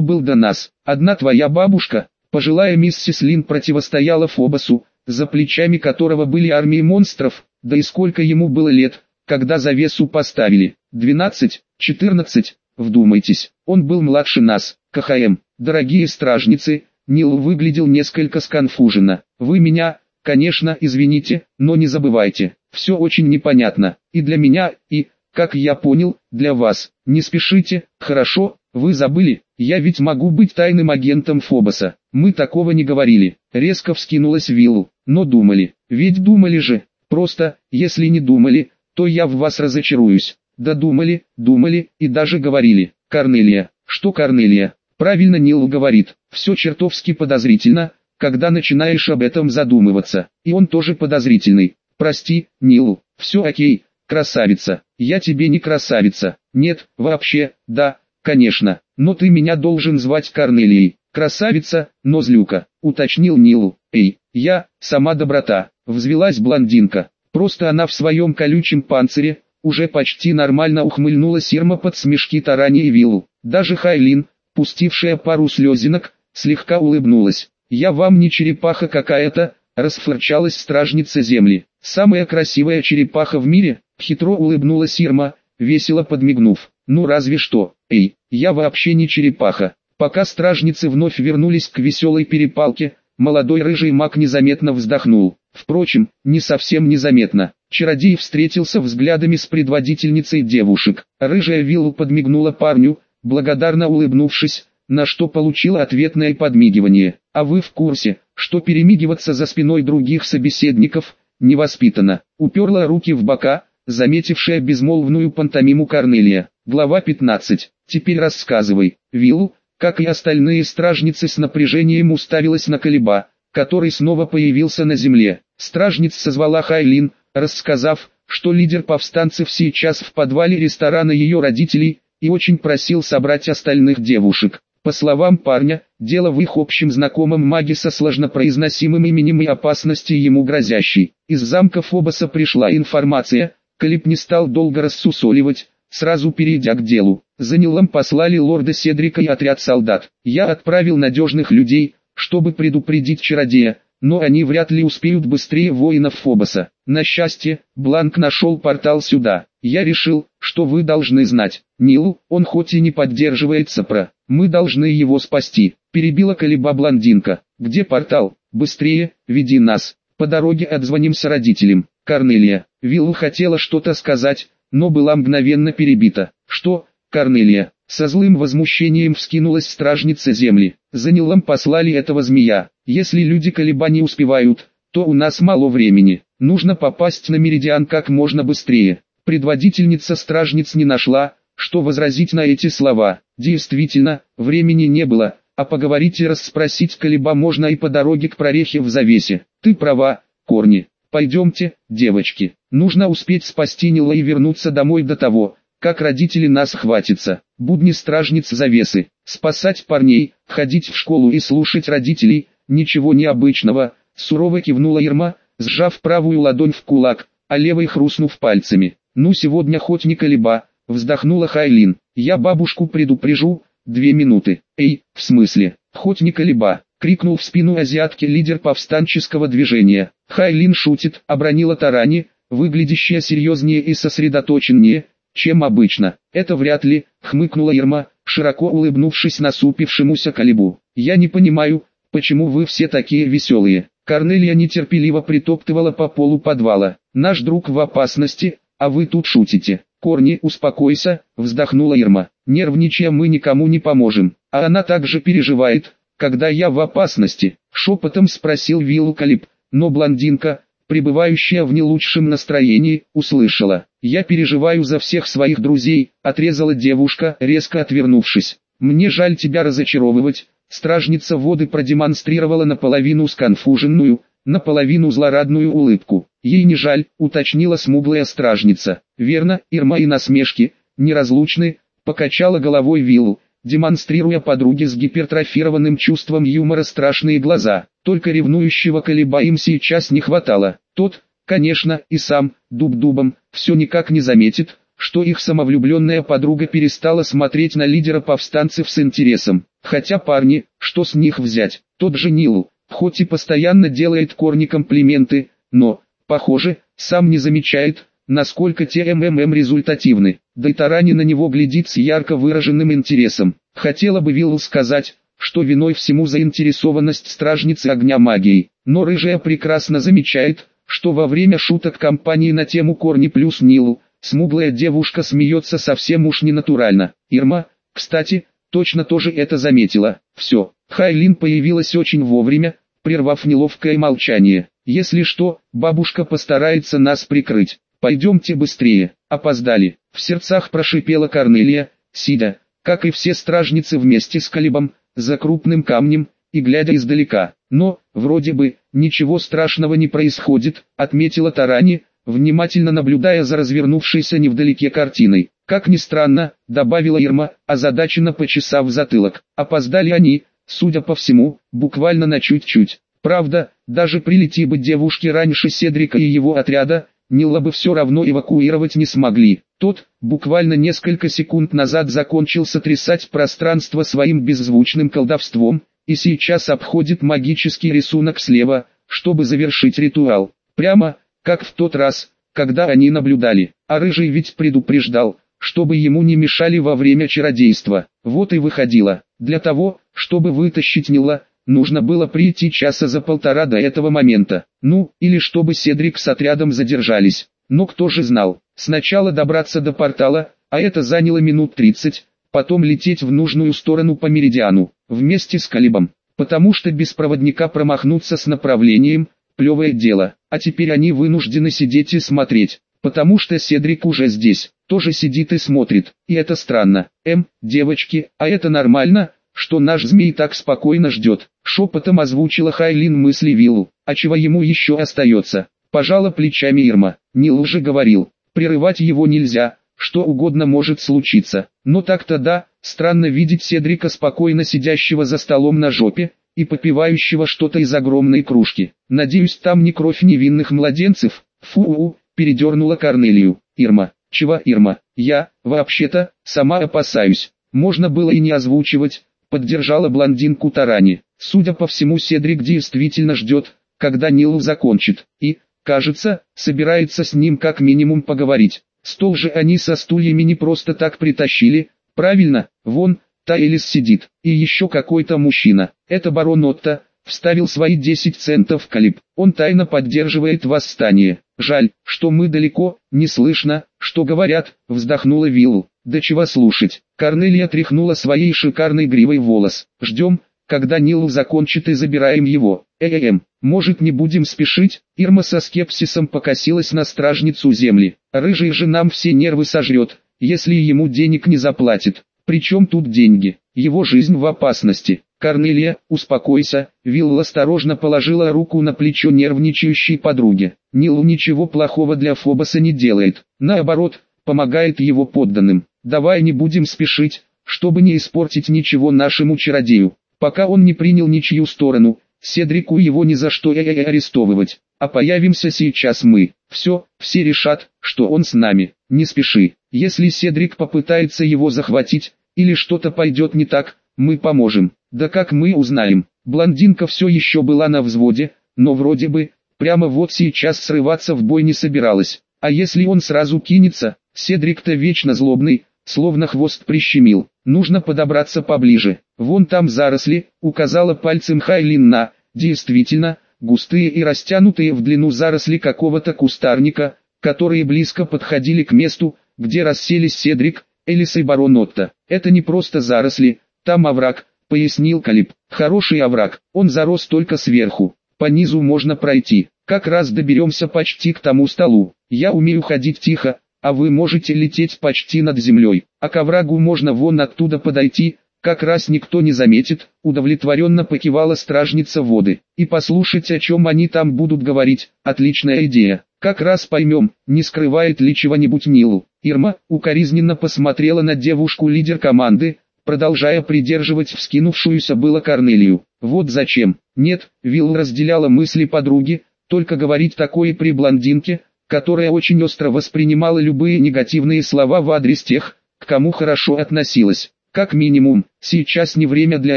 был до нас? Одна твоя бабушка? Пожилая миссис Лин противостояла Фобосу, за плечами которого были армии монстров, да и сколько ему было лет, когда завесу поставили? Двенадцать, четырнадцать, вдумайтесь, он был младше нас, КХМ. Дорогие стражницы, Нил выглядел несколько сконфуженно. Вы меня, конечно, извините, но не забывайте, все очень непонятно, и для меня, и, как я понял, для вас. Не спешите, хорошо, вы забыли, я ведь могу быть тайным агентом Фобоса. Мы такого не говорили. Резко вскинулась Виллу, но думали, ведь думали же. Просто, если не думали, то я в вас разочаруюсь. Да думали, думали и даже говорили. Корнелия, что Корнелия? Правильно Нил говорит, все чертовски подозрительно, когда начинаешь об этом задумываться. И он тоже подозрительный. Прости, Нил, все окей, красавица, я тебе не красавица, нет, вообще, да, конечно, но ты меня должен звать Корнелией, красавица, но злюка, уточнил Нилу, эй, я, сама доброта, взвелась блондинка, просто она в своем колючем панцире, уже почти нормально ухмыльнулась Ирма под смешки Тарани и Виллу, даже Хайлин, пустившая пару слезинок, слегка улыбнулась, я вам не черепаха какая-то, расфырчалась стражница земли, самая красивая черепаха в мире, Хитро улыбнулась Ирма, весело подмигнув. Ну разве что, эй, я вообще не черепаха. Пока стражницы вновь вернулись к веселой перепалке, молодой рыжий маг незаметно вздохнул. Впрочем, не совсем незаметно. Чародей встретился взглядами с предводительницей девушек. Рыжая виллу подмигнула парню, благодарно улыбнувшись, на что получила ответное подмигивание. А вы в курсе, что перемигиваться за спиной других собеседников, невоспитанно. Уперла руки в бока, заметившая безмолвную пантомиму Корнелия. Глава 15. Теперь рассказывай. Виллу, как и остальные стражницы с напряжением уставилась на колеба, который снова появился на земле. Стражниц созвала Хайлин, рассказав, что лидер повстанцев сейчас в подвале ресторана ее родителей, и очень просил собрать остальных девушек. По словам парня, дело в их общем знакомом маге со сложнопроизносимым именем и опасности ему грозящей. Из замка Фобоса пришла информация, Калип не стал долго рассусоливать, сразу перейдя к делу. За Нилом послали лорда Седрика и отряд солдат. Я отправил надежных людей, чтобы предупредить чародея, но они вряд ли успеют быстрее воинов Фобоса. На счастье, Бланк нашел портал сюда. Я решил, что вы должны знать. Нил, он хоть и не поддерживает Сапра, мы должны его спасти. Перебила колеба блондинка. Где портал? Быстрее, веди нас. По дороге отзвонимся родителям. Корнелия. Виллу хотела что-то сказать, но была мгновенно перебита. Что, Корнелия? Со злым возмущением вскинулась стражница земли. За Нилом послали этого змея. Если люди колеба не успевают, то у нас мало времени. Нужно попасть на Меридиан как можно быстрее. Предводительница стражниц не нашла, что возразить на эти слова. Действительно, времени не было, а поговорить и расспросить колеба можно и по дороге к прорехе в завесе. Ты права, Корни. Пойдемте, девочки, нужно успеть спасти Нила и вернуться домой до того, как родители нас хватятся. Будни стражниц завесы, спасать парней, ходить в школу и слушать родителей, ничего необычного, сурово кивнула Ирма, сжав правую ладонь в кулак, а левой хрустнув пальцами. Ну сегодня хоть не колеба, вздохнула Хайлин, я бабушку предупрежу, две минуты. Эй, в смысле, хоть не колеба, крикнул в спину азиатки лидер повстанческого движения. Хайлин шутит, обронила Тарани, выглядящая серьезнее и сосредоточеннее, чем обычно. Это вряд ли, хмыкнула Ирма, широко улыбнувшись насупившемуся Калибу. Я не понимаю, почему вы все такие веселые. Корнелия нетерпеливо притоптывала по полу подвала. Наш друг в опасности, а вы тут шутите. Корни, успокойся, вздохнула Ирма. Нервничая мы никому не поможем. А она также переживает, когда я в опасности?» — шепотом спросил Виллу Калиб, но блондинка, пребывающая в не лучшем настроении, услышала. «Я переживаю за всех своих друзей», — отрезала девушка, резко отвернувшись. «Мне жаль тебя разочаровывать», — стражница воды продемонстрировала наполовину сконфуженную, наполовину злорадную улыбку. «Ей не жаль», — уточнила смуглая стражница. «Верно, Ирма и насмешки, неразлучны», — покачала головой Виллу. демонстрируя подруге с гипертрофированным чувством юмора страшные глаза. Только ревнующего колеба им сейчас не хватало. Тот, конечно, и сам, дуб-дубом, все никак не заметит, что их самовлюбленная подруга перестала смотреть на лидера повстанцев с интересом. Хотя парни, что с них взять, тот же Нил, хоть и постоянно делает корни комплименты, но, похоже, сам не замечает, насколько те МММ результативны. Да и Тарани на него глядит с ярко выраженным интересом. Хотела бы Вилл сказать, что виной всему заинтересованность стражницы огня магией, но Рыжая прекрасно замечает, что во время шуток компании на тему Корни плюс Нилу, смуглая девушка смеется совсем уж ненатурально. Ирма, кстати, точно тоже это заметила. Все, Хайлин появилась очень вовремя, прервав неловкое молчание. Если что, бабушка постарается нас прикрыть. Пойдемте быстрее, опоздали. В сердцах прошипела Корнелия, сидя, как и все стражницы вместе с Калибом, за крупным камнем, и глядя издалека. Но, вроде бы, ничего страшного не происходит, отметила Тарани, внимательно наблюдая за развернувшейся невдалеке картиной. Как ни странно, добавила Ирма, озадаченно почесав затылок. Опоздали они, судя по всему, буквально на чуть-чуть. Правда, даже прилети бы девушки раньше Седрика и его отряда, Нила бы все равно эвакуировать не смогли. Тот, буквально несколько секунд назад закончил сотрясать пространство своим беззвучным колдовством, и сейчас обходит магический рисунок слева, чтобы завершить ритуал. Прямо, как в тот раз, когда они наблюдали, а Рыжий ведь предупреждал, чтобы ему не мешали во время чародейства. Вот и выходило. Для того, чтобы вытащить Нила, нужно было прийти часа за полтора до этого момента. Ну, или чтобы Седрик с отрядом задержались. Но кто же знал, сначала добраться до портала, а это заняло минут 30, потом лететь в нужную сторону по меридиану, вместе с Калибом. Потому что без проводника промахнуться с направлением, плевое дело, а теперь они вынуждены сидеть и смотреть, потому что Седрик уже здесь, тоже сидит и смотрит, и это странно. Эм, девочки, а это нормально, что наш змей так спокойно ждет, шепотом озвучила Хайлин мысли Виллу, а чего ему еще остается, пожала плечами Ирма, Нил уже говорил, прерывать его нельзя, что угодно может случиться, но так-то да, странно видеть Седрика спокойно сидящего за столом на жопе, и попивающего что-то из огромной кружки. Надеюсь, там не кровь невинных младенцев. Фу, передернула Корнелию. Ирма, чего Ирма? Я, вообще-то, сама опасаюсь. Можно было и не озвучивать, поддержала блондинку Тарани. Судя по всему, Седрик действительно ждет, когда Нил закончит, и, кажется, собирается с ним как минимум поговорить. Стол же они со стульями не просто так притащили, правильно, вон, Тайлис сидит, и еще какой-то мужчина, это барон Отто, вставил свои 10 центов Калиб. Он тайно поддерживает восстание. Жаль, что мы далеко, не слышно, что говорят, вздохнула Виллу. Да чего слушать. Корнелия тряхнула своей шикарной гривой волос. Ждем, когда Нилу закончит и забираем его. Эм, может не будем спешить? Ирма со скепсисом покосилась на стражницу земли. Рыжий же нам все нервы сожрет, если ему денег не заплатит. Причем тут деньги? Его жизнь в опасности. Корнелия, успокойся, Вилла осторожно положила руку на плечо нервничающей подруги. Нилу ничего плохого для Фобоса не делает, наоборот, помогает его подданным. Давай не будем спешить, чтобы не испортить ничего нашему чародею. Пока он не принял ничью сторону, Седрику его ни за что и арестовывать. А появимся сейчас мы. Все, все решат, что он с нами. Не спеши. Если Седрик попытается его захватить, или что-то пойдет не так, мы поможем. Да как мы узнаем? Блондинка все еще была на взводе, но вроде бы, прямо вот сейчас срываться в бой не собиралась. А если он сразу кинется, Седрик-то вечно злобный, словно хвост прищемил. Нужно подобраться поближе. Вон там заросли, указала пальцем Хайлин на, действительно, густые и растянутые в длину заросли какого-то кустарника, которые близко подходили к месту, где расселись Седрик, Элис и барон Отто. Это не просто заросли, там овраг, пояснил Калиб. Хороший овраг, он зарос только сверху. По низу можно пройти. Как раз доберемся почти к тому столу. Я умею ходить тихо, а вы можете лететь почти над землей. А к оврагу можно вон оттуда подойти, как раз никто не заметит, удовлетворенно покивала стражница воды. И послушать, о чем они там будут говорить, отличная идея. Как раз поймем, не скрывает ли чего-нибудь Нилу. Ирма укоризненно посмотрела на девушку-лидер команды, продолжая придерживать вскинувшуюся было Корнелию. Вот зачем. Нет, Вилл разделяла мысли подруги, только говорить такое при блондинке, которая очень остро воспринимала любые негативные слова в адрес тех, к кому хорошо относилась. Как минимум, сейчас не время для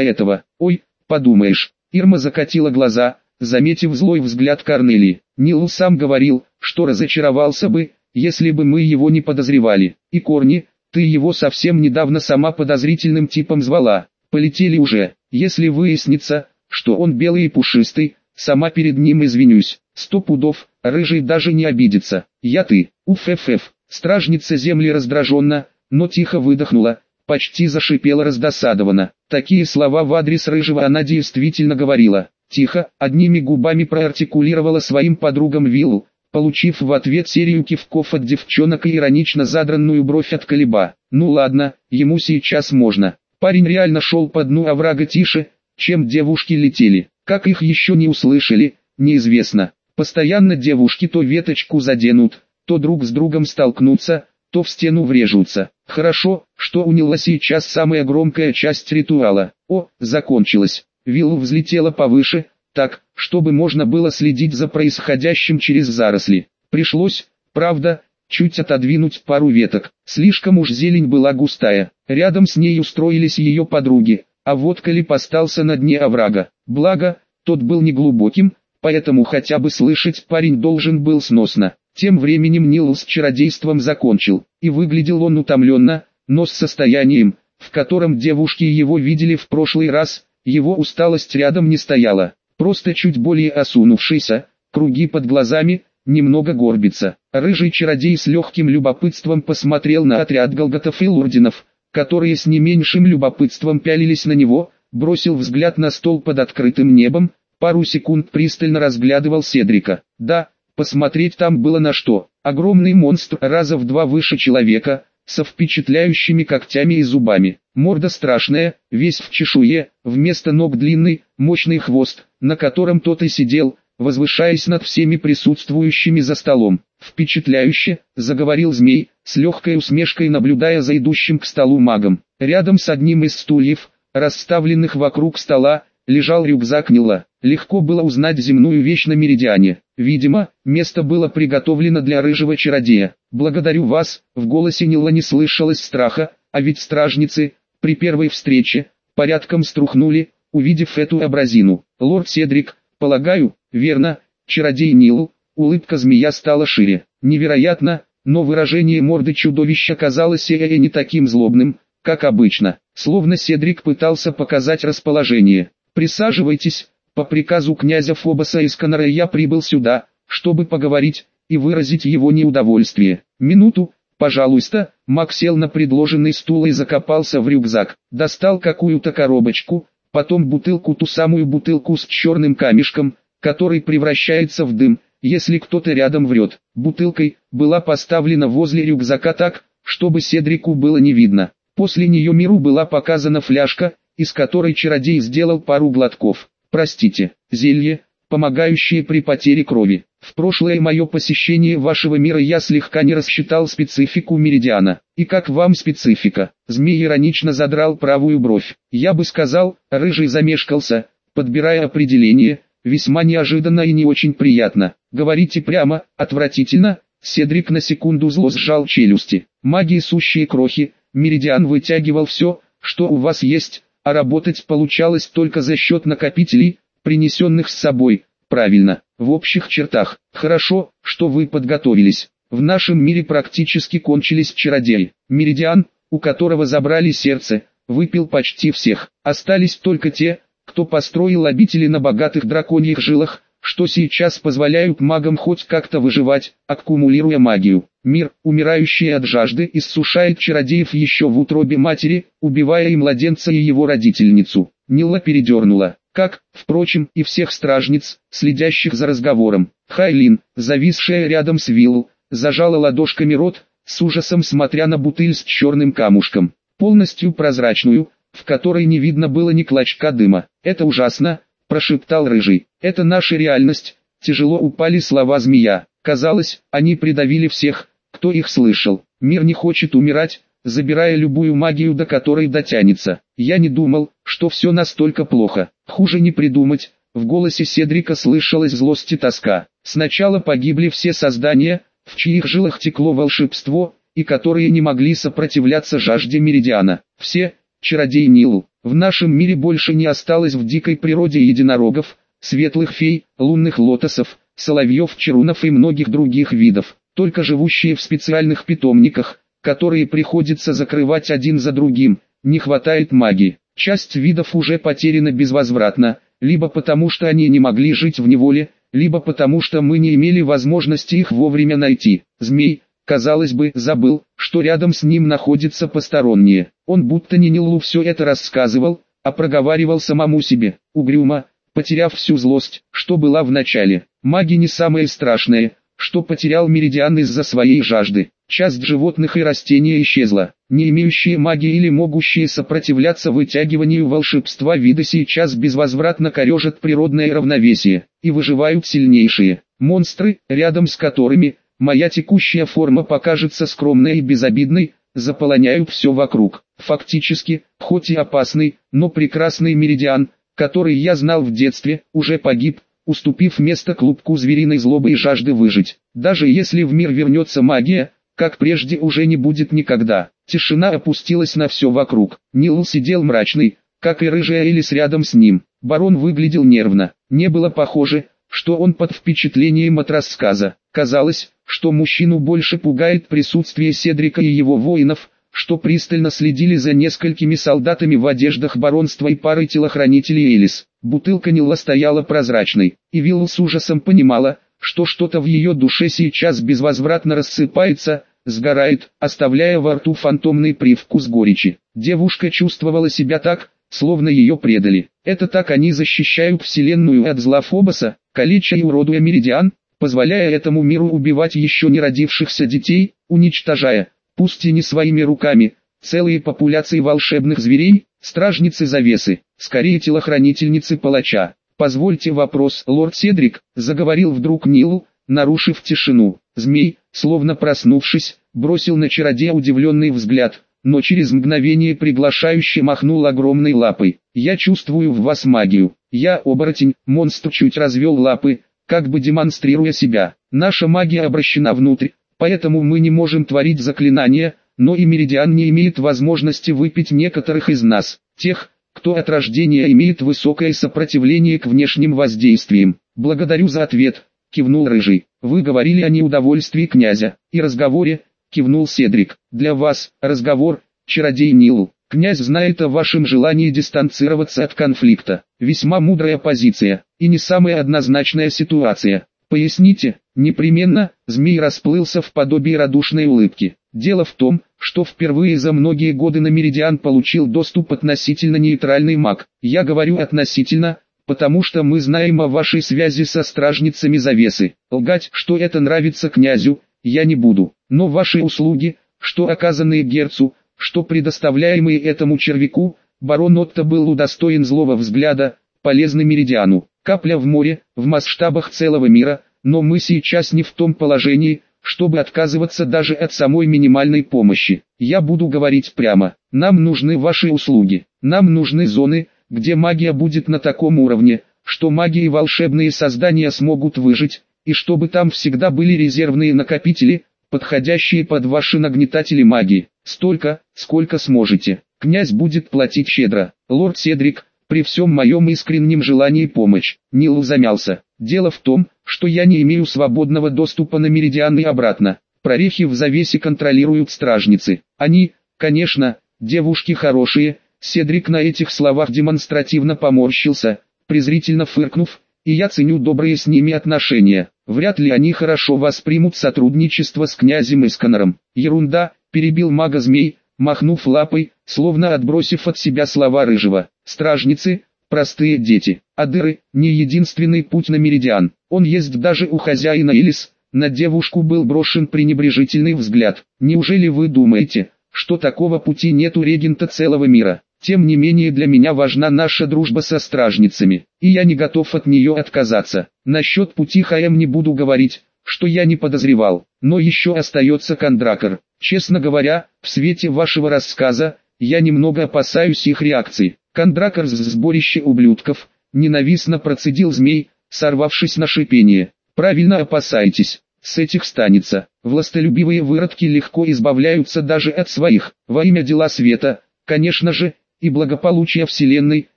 этого. Ой, подумаешь. Ирма закатила глаза, заметив злой взгляд Корнелии. Нил сам говорил, что разочаровался бы, если бы мы его не подозревали. И Корни, ты его совсем недавно сама подозрительным типом звала. Полетели уже. Если выяснится, что он белый и пушистый, сама перед ним извинюсь. Сто пудов, рыжий даже не обидится. Я ты, уф-ф-ф. Стражница земли раздраженно, но тихо выдохнула, почти зашипела раздосадованно. Такие слова в адрес рыжего она действительно говорила. Тихо, одними губами проартикулировала своим подругам виллу, получив в ответ серию кивков от девчонок и иронично задранную бровь от колеба. Ну ладно, ему сейчас можно. Парень реально шел по дну оврага тише, чем девушки летели. Как их еще не услышали, неизвестно. Постоянно девушки то веточку заденут, то друг с другом столкнутся, то в стену врежутся. Хорошо, что у Нила сейчас самая громкая часть ритуала. О, закончилось. Вилла взлетела повыше, так, чтобы можно было следить за происходящим через заросли. Пришлось, правда, чуть отодвинуть пару веток. Слишком уж зелень была густая. Рядом с ней устроились ее подруги, а вот Калип остался на дне оврага. Благо, тот был неглубоким, поэтому хотя бы слышать парень должен был сносно. Тем временем Нил с чародейством закончил, и выглядел он утомленно, но с состоянием, в котором девушки его видели в прошлый раз, его усталость рядом не стояла, просто чуть более осунувшийся, круги под глазами, немного горбится. Рыжий чародей с легким любопытством посмотрел на отряд Голготов и Лурдинов, которые с не меньшим любопытством пялились на него, бросил взгляд на стол под открытым небом, пару секунд пристально разглядывал Седрика. Да, посмотреть там было на что. Огромный монстр раза в два выше человека, со впечатляющими когтями и зубами. Морда страшная, весь в чешуе, вместо ног длинный, мощный хвост, на котором тот и сидел, возвышаясь над всеми присутствующими за столом. «Впечатляюще», — заговорил змей, с легкой усмешкой наблюдая за идущим к столу магом. Рядом с одним из стульев, расставленных вокруг стола, лежал рюкзак Нила. Легко было узнать земную вещь на Меридиане. Видимо, место было приготовлено для рыжего чародея. «Благодарю вас», в голосе Нила не слышалось страха, а ведь стражницы, при первой встрече, порядком струхнули, увидев эту образину. «Лорд Седрик, полагаю, верно, чародей Нил», улыбка змея стала шире. Невероятно, но выражение морды чудовища казалось ей не таким злобным, как обычно, словно Седрик пытался показать расположение. «Присаживайтесь», по приказу князя Фобоса из Конора я прибыл сюда, чтобы поговорить и выразить его неудовольствие. Минуту, пожалуйста, Мак сел на предложенный стул и закопался в рюкзак, достал какую-то коробочку, потом бутылку ту самую бутылку с черным камешком, который превращается в дым, если кто-то рядом врет. Бутылкой была поставлена возле рюкзака так, чтобы Седрику было не видно. После нее миру была показана фляжка, из которой чародей сделал пару глотков простите, зелье, помогающее при потере крови. В прошлое мое посещение вашего мира я слегка не рассчитал специфику меридиана. И как вам специфика? Змей иронично задрал правую бровь. Я бы сказал, рыжий замешкался, подбирая определение, весьма неожиданно и не очень приятно. Говорите прямо, отвратительно. Седрик на секунду зло сжал челюсти. Магии сущие крохи, меридиан вытягивал все, что у вас есть, а работать получалось только за счет накопителей, принесенных с собой. Правильно, в общих чертах. Хорошо, что вы подготовились. В нашем мире практически кончились чародеи. Меридиан, у которого забрали сердце, выпил почти всех. Остались только те, кто построил обители на богатых драконьих жилах, что сейчас позволяют магам хоть как-то выживать, аккумулируя магию. Мир, умирающий от жажды, иссушает чародеев еще в утробе матери, убивая и младенца и его родительницу. Нила передернула, как, впрочем, и всех стражниц, следящих за разговором. Хайлин, зависшая рядом с Виллу, зажала ладошками рот, с ужасом смотря на бутыль с черным камушком, полностью прозрачную, в которой не видно было ни клочка дыма. «Это ужасно», – прошептал Рыжий. «Это наша реальность». Тяжело упали слова змея. Казалось, они придавили всех, кто их слышал. Мир не хочет умирать, забирая любую магию до которой дотянется. Я не думал, что все настолько плохо. Хуже не придумать. В голосе Седрика слышалась злость и тоска. Сначала погибли все создания, в чьих жилах текло волшебство, и которые не могли сопротивляться жажде Меридиана. Все, чародей Нил, в нашем мире больше не осталось в дикой природе единорогов, светлых фей, лунных лотосов, соловьев, чарунов и многих других видов, только живущие в специальных питомниках, которые приходится закрывать один за другим, не хватает магии. Часть видов уже потеряна безвозвратно, либо потому что они не могли жить в неволе, либо потому что мы не имели возможности их вовремя найти. Змей, казалось бы, забыл, что рядом с ним находится посторонние. Он будто не Нилу все это рассказывал, а проговаривал самому себе, угрюмо, потеряв всю злость, что была в начале. Маги не самые страшные, что потерял Меридиан из-за своей жажды. Часть животных и растений исчезла. Не имеющие магии или могущие сопротивляться вытягиванию волшебства вида сейчас безвозвратно корежат природное равновесие, и выживают сильнейшие. Монстры, рядом с которыми, моя текущая форма покажется скромной и безобидной, заполоняют все вокруг. Фактически, хоть и опасный, но прекрасный меридиан, который я знал в детстве, уже погиб, уступив место клубку звериной злобы и жажды выжить. Даже если в мир вернется магия, как прежде уже не будет никогда. Тишина опустилась на все вокруг. Нил сидел мрачный, как и рыжая Элис рядом с ним. Барон выглядел нервно. Не было похоже, что он под впечатлением от рассказа. Казалось, что мужчину больше пугает присутствие Седрика и его воинов, что пристально следили за несколькими солдатами в одеждах баронства и парой телохранителей Элис. Бутылка Нила стояла прозрачной, и Вилл с ужасом понимала, что что-то в ее душе сейчас безвозвратно рассыпается, сгорает, оставляя во рту фантомный привкус горечи. Девушка чувствовала себя так, словно ее предали. Это так они защищают Вселенную от зла Фобоса, калеча и уродуя Меридиан, позволяя этому миру убивать еще не родившихся детей, уничтожая, пусть и не своими руками, целые популяции волшебных зверей, стражницы завесы, скорее телохранительницы палача. «Позвольте вопрос, лорд Седрик», — заговорил вдруг Нил, нарушив тишину. Змей, словно проснувшись, бросил на чародея удивленный взгляд, но через мгновение приглашающе махнул огромной лапой. «Я чувствую в вас магию. Я оборотень», — монстр чуть развел лапы, как бы демонстрируя себя. «Наша магия обращена внутрь, поэтому мы не можем творить заклинания, но и Меридиан не имеет возможности выпить некоторых из нас, тех, кто от рождения имеет высокое сопротивление к внешним воздействиям. Благодарю за ответ, кивнул Рыжий. Вы говорили о неудовольствии князя, и разговоре, кивнул Седрик. Для вас, разговор, чародей Нил. Князь знает о вашем желании дистанцироваться от конфликта. Весьма мудрая позиция, и не самая однозначная ситуация. Поясните, непременно, змей расплылся в подобии радушной улыбки. Дело в том, что впервые за многие годы на Меридиан получил доступ относительно нейтральный маг. Я говорю относительно, потому что мы знаем о вашей связи со стражницами завесы. Лгать, что это нравится князю, я не буду. Но ваши услуги, что оказанные герцу, что предоставляемые этому червяку, барон Отто был удостоен злого взгляда, полезны Меридиану. Капля в море, в масштабах целого мира, но мы сейчас не в том положении, чтобы отказываться даже от самой минимальной помощи. Я буду говорить прямо, нам нужны ваши услуги, нам нужны зоны, где магия будет на таком уровне, что маги и волшебные создания смогут выжить, и чтобы там всегда были резервные накопители, подходящие под ваши нагнетатели магии, столько, сколько сможете. Князь будет платить щедро. Лорд Седрик, при всем моем искреннем желании помочь, Нил замялся. Дело в том, что я не имею свободного доступа на Меридиан и обратно. Прорехи в завесе контролируют стражницы. Они, конечно, девушки хорошие. Седрик на этих словах демонстративно поморщился, презрительно фыркнув, и я ценю добрые с ними отношения. Вряд ли они хорошо воспримут сотрудничество с князем Исконором. Ерунда, перебил мага змей, махнув лапой, словно отбросив от себя слова рыжего. Стражницы, простые дети, а дыры – не единственный путь на Меридиан. Он есть даже у хозяина Илис. На девушку был брошен пренебрежительный взгляд. Неужели вы думаете, что такого пути нет у регента целого мира? Тем не менее для меня важна наша дружба со стражницами, и я не готов от нее отказаться. Насчет пути ХМ не буду говорить, что я не подозревал, но еще остается Кондракор. Честно говоря, в свете вашего рассказа, я немного опасаюсь их реакции. Кондракор с сборище ублюдков, ненавистно процедил змей, сорвавшись на шипение. Правильно опасайтесь, с этих станется. Властолюбивые выродки легко избавляются даже от своих, во имя дела света, конечно же, и благополучия Вселенной,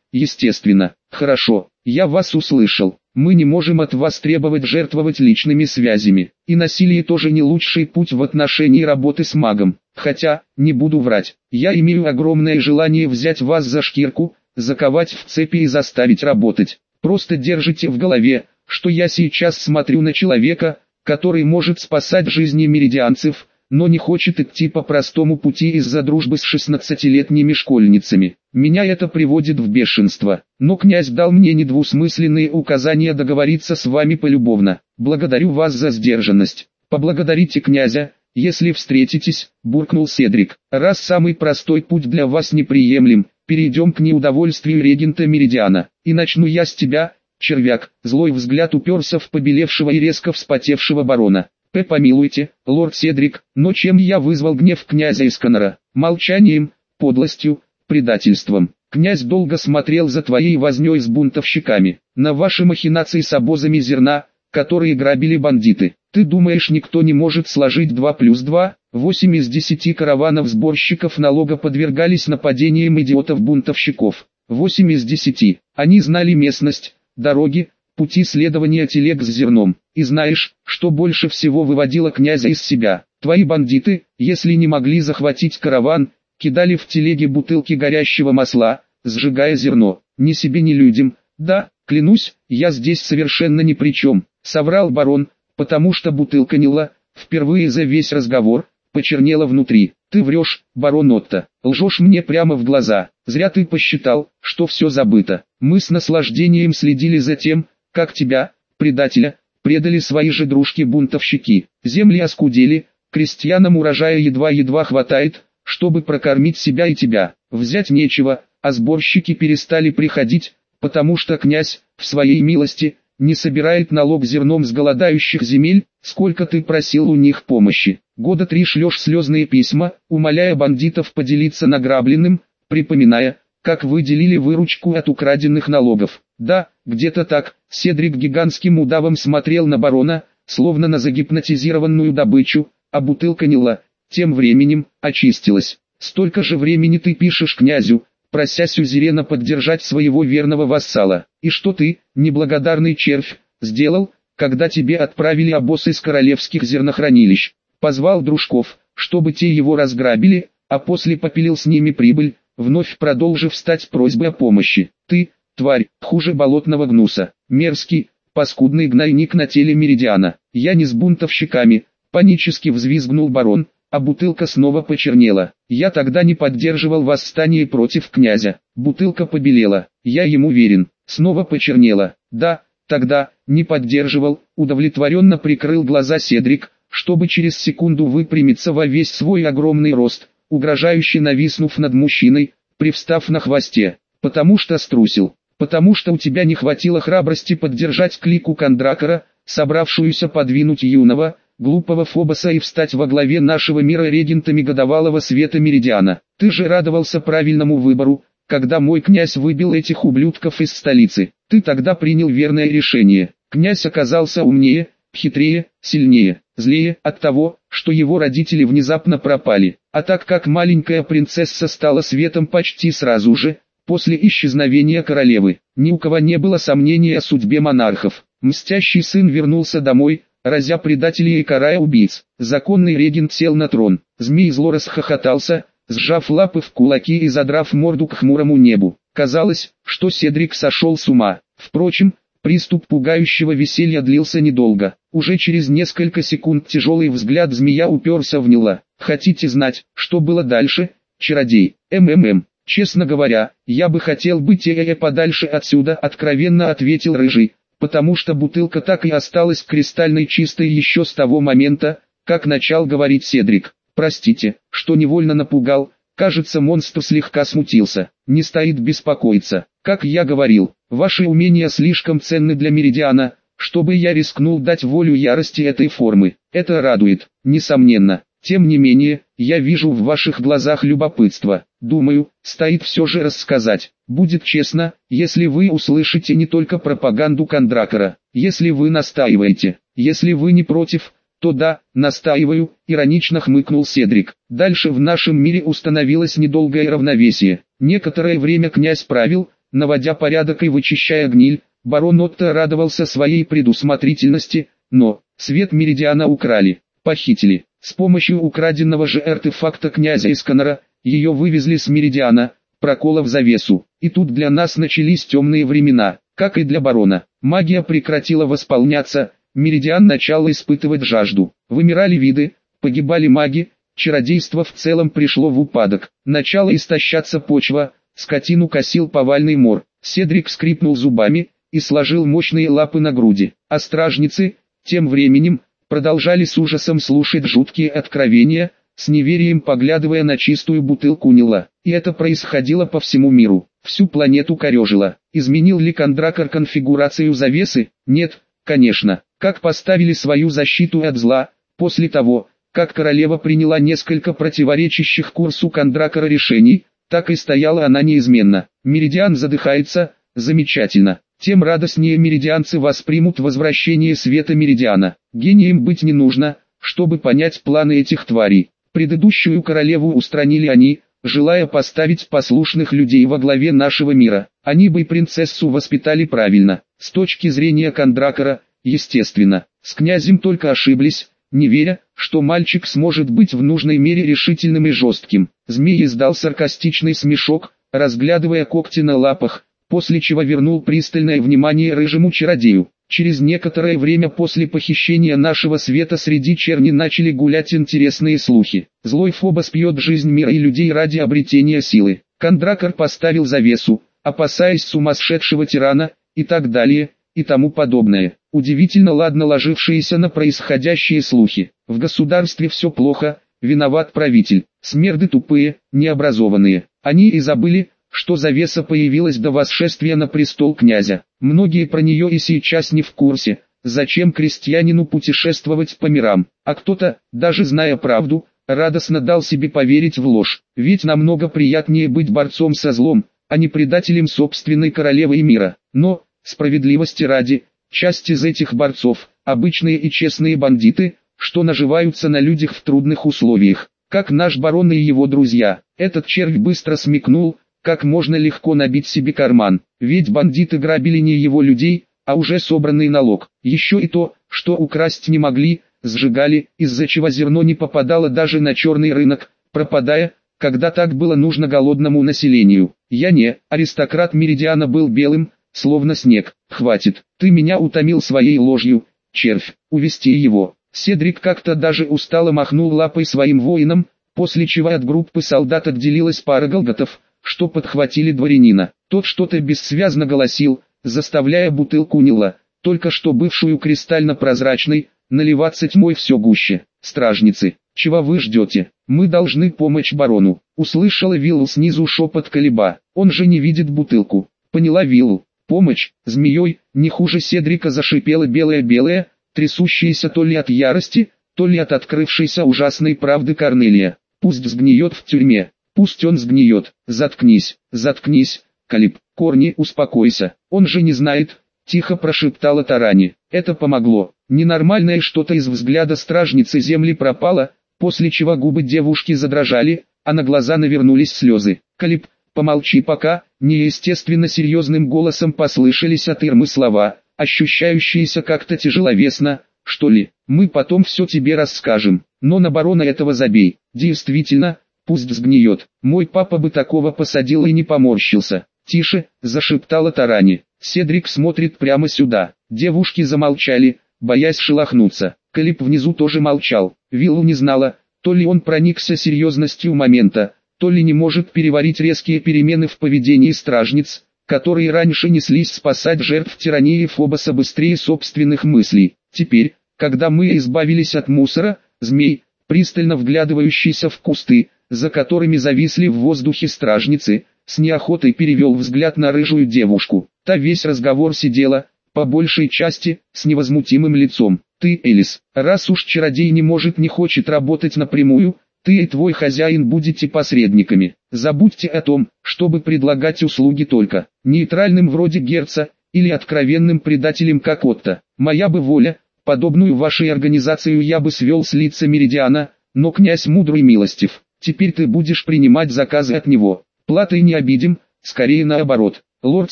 естественно. Хорошо, я вас услышал. Мы не можем от вас требовать жертвовать личными связями. И насилие тоже не лучший путь в отношении работы с магом. Хотя, не буду врать, я имею огромное желание взять вас за шкирку, заковать в цепи и заставить работать. Просто держите в голове, что я сейчас смотрю на человека, который может спасать жизни меридианцев, но не хочет идти по простому пути из-за дружбы с 16-летними школьницами. Меня это приводит в бешенство. Но князь дал мне недвусмысленные указания договориться с вами полюбовно. Благодарю вас за сдержанность. Поблагодарите князя, если встретитесь, буркнул Седрик. Раз самый простой путь для вас неприемлем, перейдем к неудовольствию регента Меридиана. И начну я с тебя, червяк. Злой взгляд уперся в побелевшего и резко вспотевшего барона. П. Помилуйте, лорд Седрик, но чем я вызвал гнев князя Исконора? Молчанием, подлостью, предательством. Князь долго смотрел за твоей вознёй с бунтовщиками, на ваши махинации с обозами зерна, которые грабили бандиты. Ты думаешь никто не может сложить 2 плюс 2? 8 из 10 караванов сборщиков налога подвергались нападениям идиотов-бунтовщиков. 8 из 10. Они знали местность, дороги, пути следования телег с зерном. И знаешь, что больше всего выводило князя из себя? Твои бандиты, если не могли захватить караван, кидали в телеги бутылки горящего масла, сжигая зерно. Ни себе, ни людям. Да, клянусь, я здесь совершенно ни при чем, соврал барон, потому что бутылка Нила, впервые за весь разговор, почернела внутри. Ты врешь, барон Отто, лжешь мне прямо в глаза. Зря ты посчитал, что все забыто. Мы с наслаждением следили за тем, как тебя, предателя, предали свои же дружки-бунтовщики. Земли оскудели, крестьянам урожая едва-едва хватает, чтобы прокормить себя и тебя. Взять нечего, а сборщики перестали приходить, потому что князь, в своей милости, не собирает налог зерном с голодающих земель, сколько ты просил у них помощи. Года три шлешь слезные письма, умоляя бандитов поделиться награбленным, припоминая, как вы делили выручку от украденных налогов. Да, где-то так, Седрик гигантским удавом смотрел на барона, словно на загипнотизированную добычу, а бутылка Нила, тем временем, очистилась. Столько же времени ты пишешь князю, прося Сюзерена поддержать своего верного вассала. И что ты, неблагодарный червь, сделал, когда тебе отправили обоз из королевских зернохранилищ? Позвал дружков, чтобы те его разграбили, а после попилил с ними прибыль, вновь продолжив стать просьбой о помощи. Ты, тварь, хуже болотного гнуса, мерзкий, паскудный гнойник на теле Меридиана. Я не с бунтовщиками, панически взвизгнул барон, а бутылка снова почернела. Я тогда не поддерживал восстание против князя. Бутылка побелела, я ему верен. Снова почернела. Да, тогда, не поддерживал, удовлетворенно прикрыл глаза Седрик, чтобы через секунду выпрямиться во весь свой огромный рост, угрожающе нависнув над мужчиной, привстав на хвосте. Потому что струсил потому что у тебя не хватило храбрости поддержать клику Кондракора, собравшуюся подвинуть юного, глупого Фобоса и встать во главе нашего мира регентами годовалого света Меридиана. Ты же радовался правильному выбору, когда мой князь выбил этих ублюдков из столицы. Ты тогда принял верное решение. Князь оказался умнее, хитрее, сильнее, злее от того, что его родители внезапно пропали. А так как маленькая принцесса стала светом почти сразу же, После исчезновения королевы, ни у кого не было сомнений о судьбе монархов. Мстящий сын вернулся домой, разя предателей и карая убийц. Законный регент сел на трон. Змей зло расхохотался, сжав лапы в кулаки и задрав морду к хмурому небу. Казалось, что Седрик сошел с ума. Впрочем, приступ пугающего веселья длился недолго. Уже через несколько секунд тяжелый взгляд змея уперся в Нила. Хотите знать, что было дальше? Чародей. МММ. «Честно говоря, я бы хотел быть э подальше отсюда», откровенно ответил Рыжий, потому что бутылка так и осталась кристальной чистой еще с того момента, как начал говорить Седрик. «Простите, что невольно напугал, кажется монстр слегка смутился, не стоит беспокоиться. Как я говорил, ваши умения слишком ценны для Меридиана, чтобы я рискнул дать волю ярости этой формы. Это радует, несомненно. Тем не менее, я вижу в ваших глазах любопытство. Думаю, стоит все же рассказать. Будет честно, если вы услышите не только пропаганду Кондракора. Если вы настаиваете, если вы не против, то да, настаиваю, иронично хмыкнул Седрик. Дальше в нашем мире установилось недолгое равновесие. Некоторое время князь правил, наводя порядок и вычищая гниль, барон Отто радовался своей предусмотрительности, но, свет Меридиана украли, похитили. С помощью украденного же артефакта князя Исканера, ее вывезли с Меридиана, проколов завесу. И тут для нас начались темные времена, как и для барона. Магия прекратила восполняться, Меридиан начал испытывать жажду. Вымирали виды, погибали маги, чародейство в целом пришло в упадок. Начала истощаться почва, скотину косил повальный мор. Седрик скрипнул зубами и сложил мощные лапы на груди. А стражницы, тем временем, продолжали с ужасом слушать жуткие откровения, с неверием поглядывая на чистую бутылку Нила. И это происходило по всему миру. Всю планету корежило. Изменил ли Кондракор конфигурацию завесы? Нет, конечно. Как поставили свою защиту от зла, после того, как королева приняла несколько противоречащих курсу Кондракора решений, так и стояла она неизменно. Меридиан задыхается, замечательно. Тем радостнее меридианцы воспримут возвращение света Меридиана. Гением быть не нужно, чтобы понять планы этих тварей. Предыдущую королеву устранили они, желая поставить послушных людей во главе нашего мира. Они бы и принцессу воспитали правильно. С точки зрения Кондракора, естественно, с князем только ошиблись, не веря, что мальчик сможет быть в нужной мере решительным и жестким. Змей издал саркастичный смешок, разглядывая когти на лапах, после чего вернул пристальное внимание рыжему чародею. Через некоторое время после похищения нашего света среди черни начали гулять интересные слухи. Злой Фобос пьет жизнь мира и людей ради обретения силы. Кондракор поставил завесу, опасаясь сумасшедшего тирана, и так далее, и тому подобное. Удивительно ладно ложившиеся на происходящие слухи. В государстве все плохо, виноват правитель. Смерды тупые, необразованные. Они и забыли, что завеса появилась до восшествия на престол князя. Многие про нее и сейчас не в курсе, зачем крестьянину путешествовать по мирам, а кто-то, даже зная правду, радостно дал себе поверить в ложь, ведь намного приятнее быть борцом со злом, а не предателем собственной королевы мира. Но, справедливости ради, часть из этих борцов, обычные и честные бандиты, что наживаются на людях в трудных условиях, как наш барон и его друзья. Этот червь быстро смекнул, как можно легко набить себе карман, ведь бандиты грабили не его людей, а уже собранный налог. Еще и то, что украсть не могли, сжигали, из-за чего зерно не попадало даже на черный рынок, пропадая, когда так было нужно голодному населению. Я не, аристократ Меридиана был белым, словно снег. Хватит, ты меня утомил своей ложью, червь, увести его. Седрик как-то даже устало махнул лапой своим воинам, после чего от группы солдат отделилась пара голготов, что подхватили дворянина. Тот что-то бессвязно голосил, заставляя бутылку Нила, только что бывшую кристально-прозрачной, наливаться тьмой все гуще. Стражницы, чего вы ждете? Мы должны помочь барону. Услышала Виллу снизу шепот Калиба. Он же не видит бутылку. Поняла Виллу. Помощь, змеей, не хуже Седрика зашипела белая-белая, трясущаяся то ли от ярости, то ли от открывшейся ужасной правды Корнелия. Пусть сгниет в тюрьме, Пусть он сгниет. Заткнись, заткнись, Калиб. Корни, успокойся. Он же не знает, тихо прошептала Тарани. Это помогло. Ненормальное что-то из взгляда стражницы земли пропало, после чего губы девушки задрожали, а на глаза навернулись слезы. Калиб, помолчи пока, неестественно серьезным голосом послышались от Ирмы слова, ощущающиеся как-то тяжеловесно, что ли. Мы потом все тебе расскажем, но на барона этого забей. Действительно, пусть сгниет. Мой папа бы такого посадил и не поморщился. «Тише», — зашептала Тарани. Седрик смотрит прямо сюда. Девушки замолчали, боясь шелохнуться. Калип внизу тоже молчал. Виллу не знала, то ли он проникся серьезностью момента, то ли не может переварить резкие перемены в поведении стражниц, которые раньше неслись спасать жертв тирании Фобоса быстрее собственных мыслей. Теперь, когда мы избавились от мусора, змей, пристально вглядывающийся в кусты, за которыми зависли в воздухе стражницы, с неохотой перевел взгляд на рыжую девушку. Та весь разговор сидела, по большей части, с невозмутимым лицом. Ты, Элис, раз уж чародей не может не хочет работать напрямую, ты и твой хозяин будете посредниками. Забудьте о том, чтобы предлагать услуги только нейтральным вроде Герца, или откровенным предателем как Отто. Моя бы воля, подобную вашей организацию я бы свел с лица Меридиана, но князь мудрый милостив. Теперь ты будешь принимать заказы от него. Платой не обидим, скорее наоборот. Лорд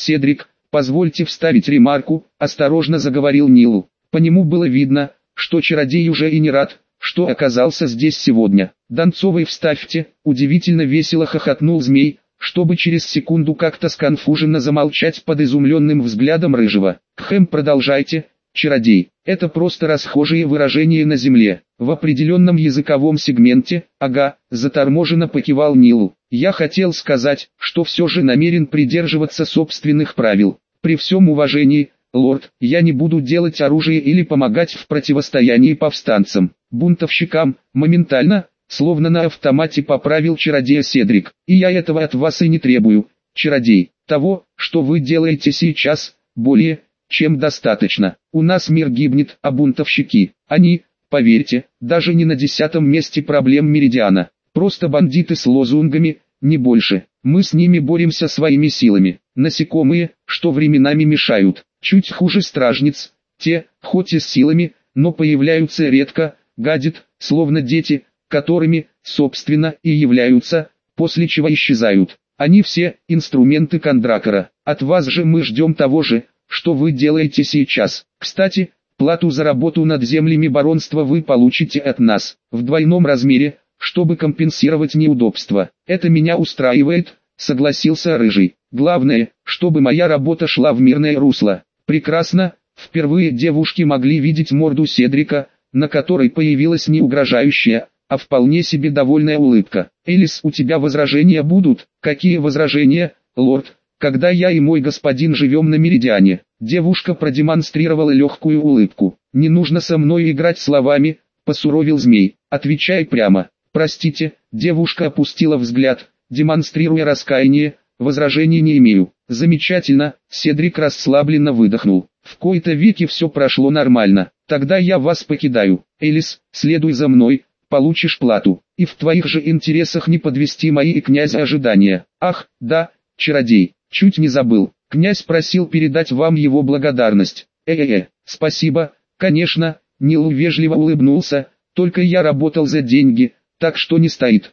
Седрик, позвольте вставить ремарку, осторожно заговорил Нилу. По нему было видно, что чародей уже и не рад, что оказался здесь сегодня. Донцовой вставьте, удивительно весело хохотнул змей, чтобы через секунду как-то сконфуженно замолчать под изумленным взглядом рыжего. Хэм продолжайте, чародей, это просто расхожие выражения на земле. В определенном языковом сегменте, ага, заторможенно покивал Нилу. Я хотел сказать, что все же намерен придерживаться собственных правил. При всем уважении, лорд, я не буду делать оружие или помогать в противостоянии повстанцам, бунтовщикам, моментально, словно на автомате поправил чародея Седрик. И я этого от вас и не требую, чародей. Того, что вы делаете сейчас, более, чем достаточно. У нас мир гибнет, а бунтовщики, они, поверьте, даже не на десятом месте проблем Меридиана. Просто бандиты с лозунгами, не больше. Мы с ними боремся своими силами. Насекомые, что временами мешают. Чуть хуже стражниц. Те, хоть и с силами, но появляются редко, гадят, словно дети, которыми, собственно, и являются, после чего исчезают. Они все инструменты Кондракора. От вас же мы ждем того же, что вы делаете сейчас. Кстати, плату за работу над землями баронства вы получите от нас, в двойном размере, чтобы компенсировать неудобства. Это меня устраивает, согласился Рыжий. Главное, чтобы моя работа шла в мирное русло. Прекрасно, впервые девушки могли видеть морду Седрика, на которой появилась не угрожающая, а вполне себе довольная улыбка. «Элис, у тебя возражения будут?» «Какие возражения, лорд?» «Когда я и мой господин живем на Меридиане». Девушка продемонстрировала легкую улыбку. «Не нужно со мной играть словами», – посуровил змей. «Отвечай прямо». «Простите», – девушка опустила взгляд, демонстрируя раскаяние, возражений не имею. «Замечательно», – Седрик расслабленно выдохнул. «В кои-то веки все прошло нормально. Тогда я вас покидаю. Элис, следуй за мной, получишь плату, и в твоих же интересах не подвести мои и князя ожидания. Ах, да, чародей, чуть не забыл, князь просил передать вам его благодарность. Э-э-э, спасибо, конечно, Нил вежливо улыбнулся, только я работал за деньги, так что не стоит.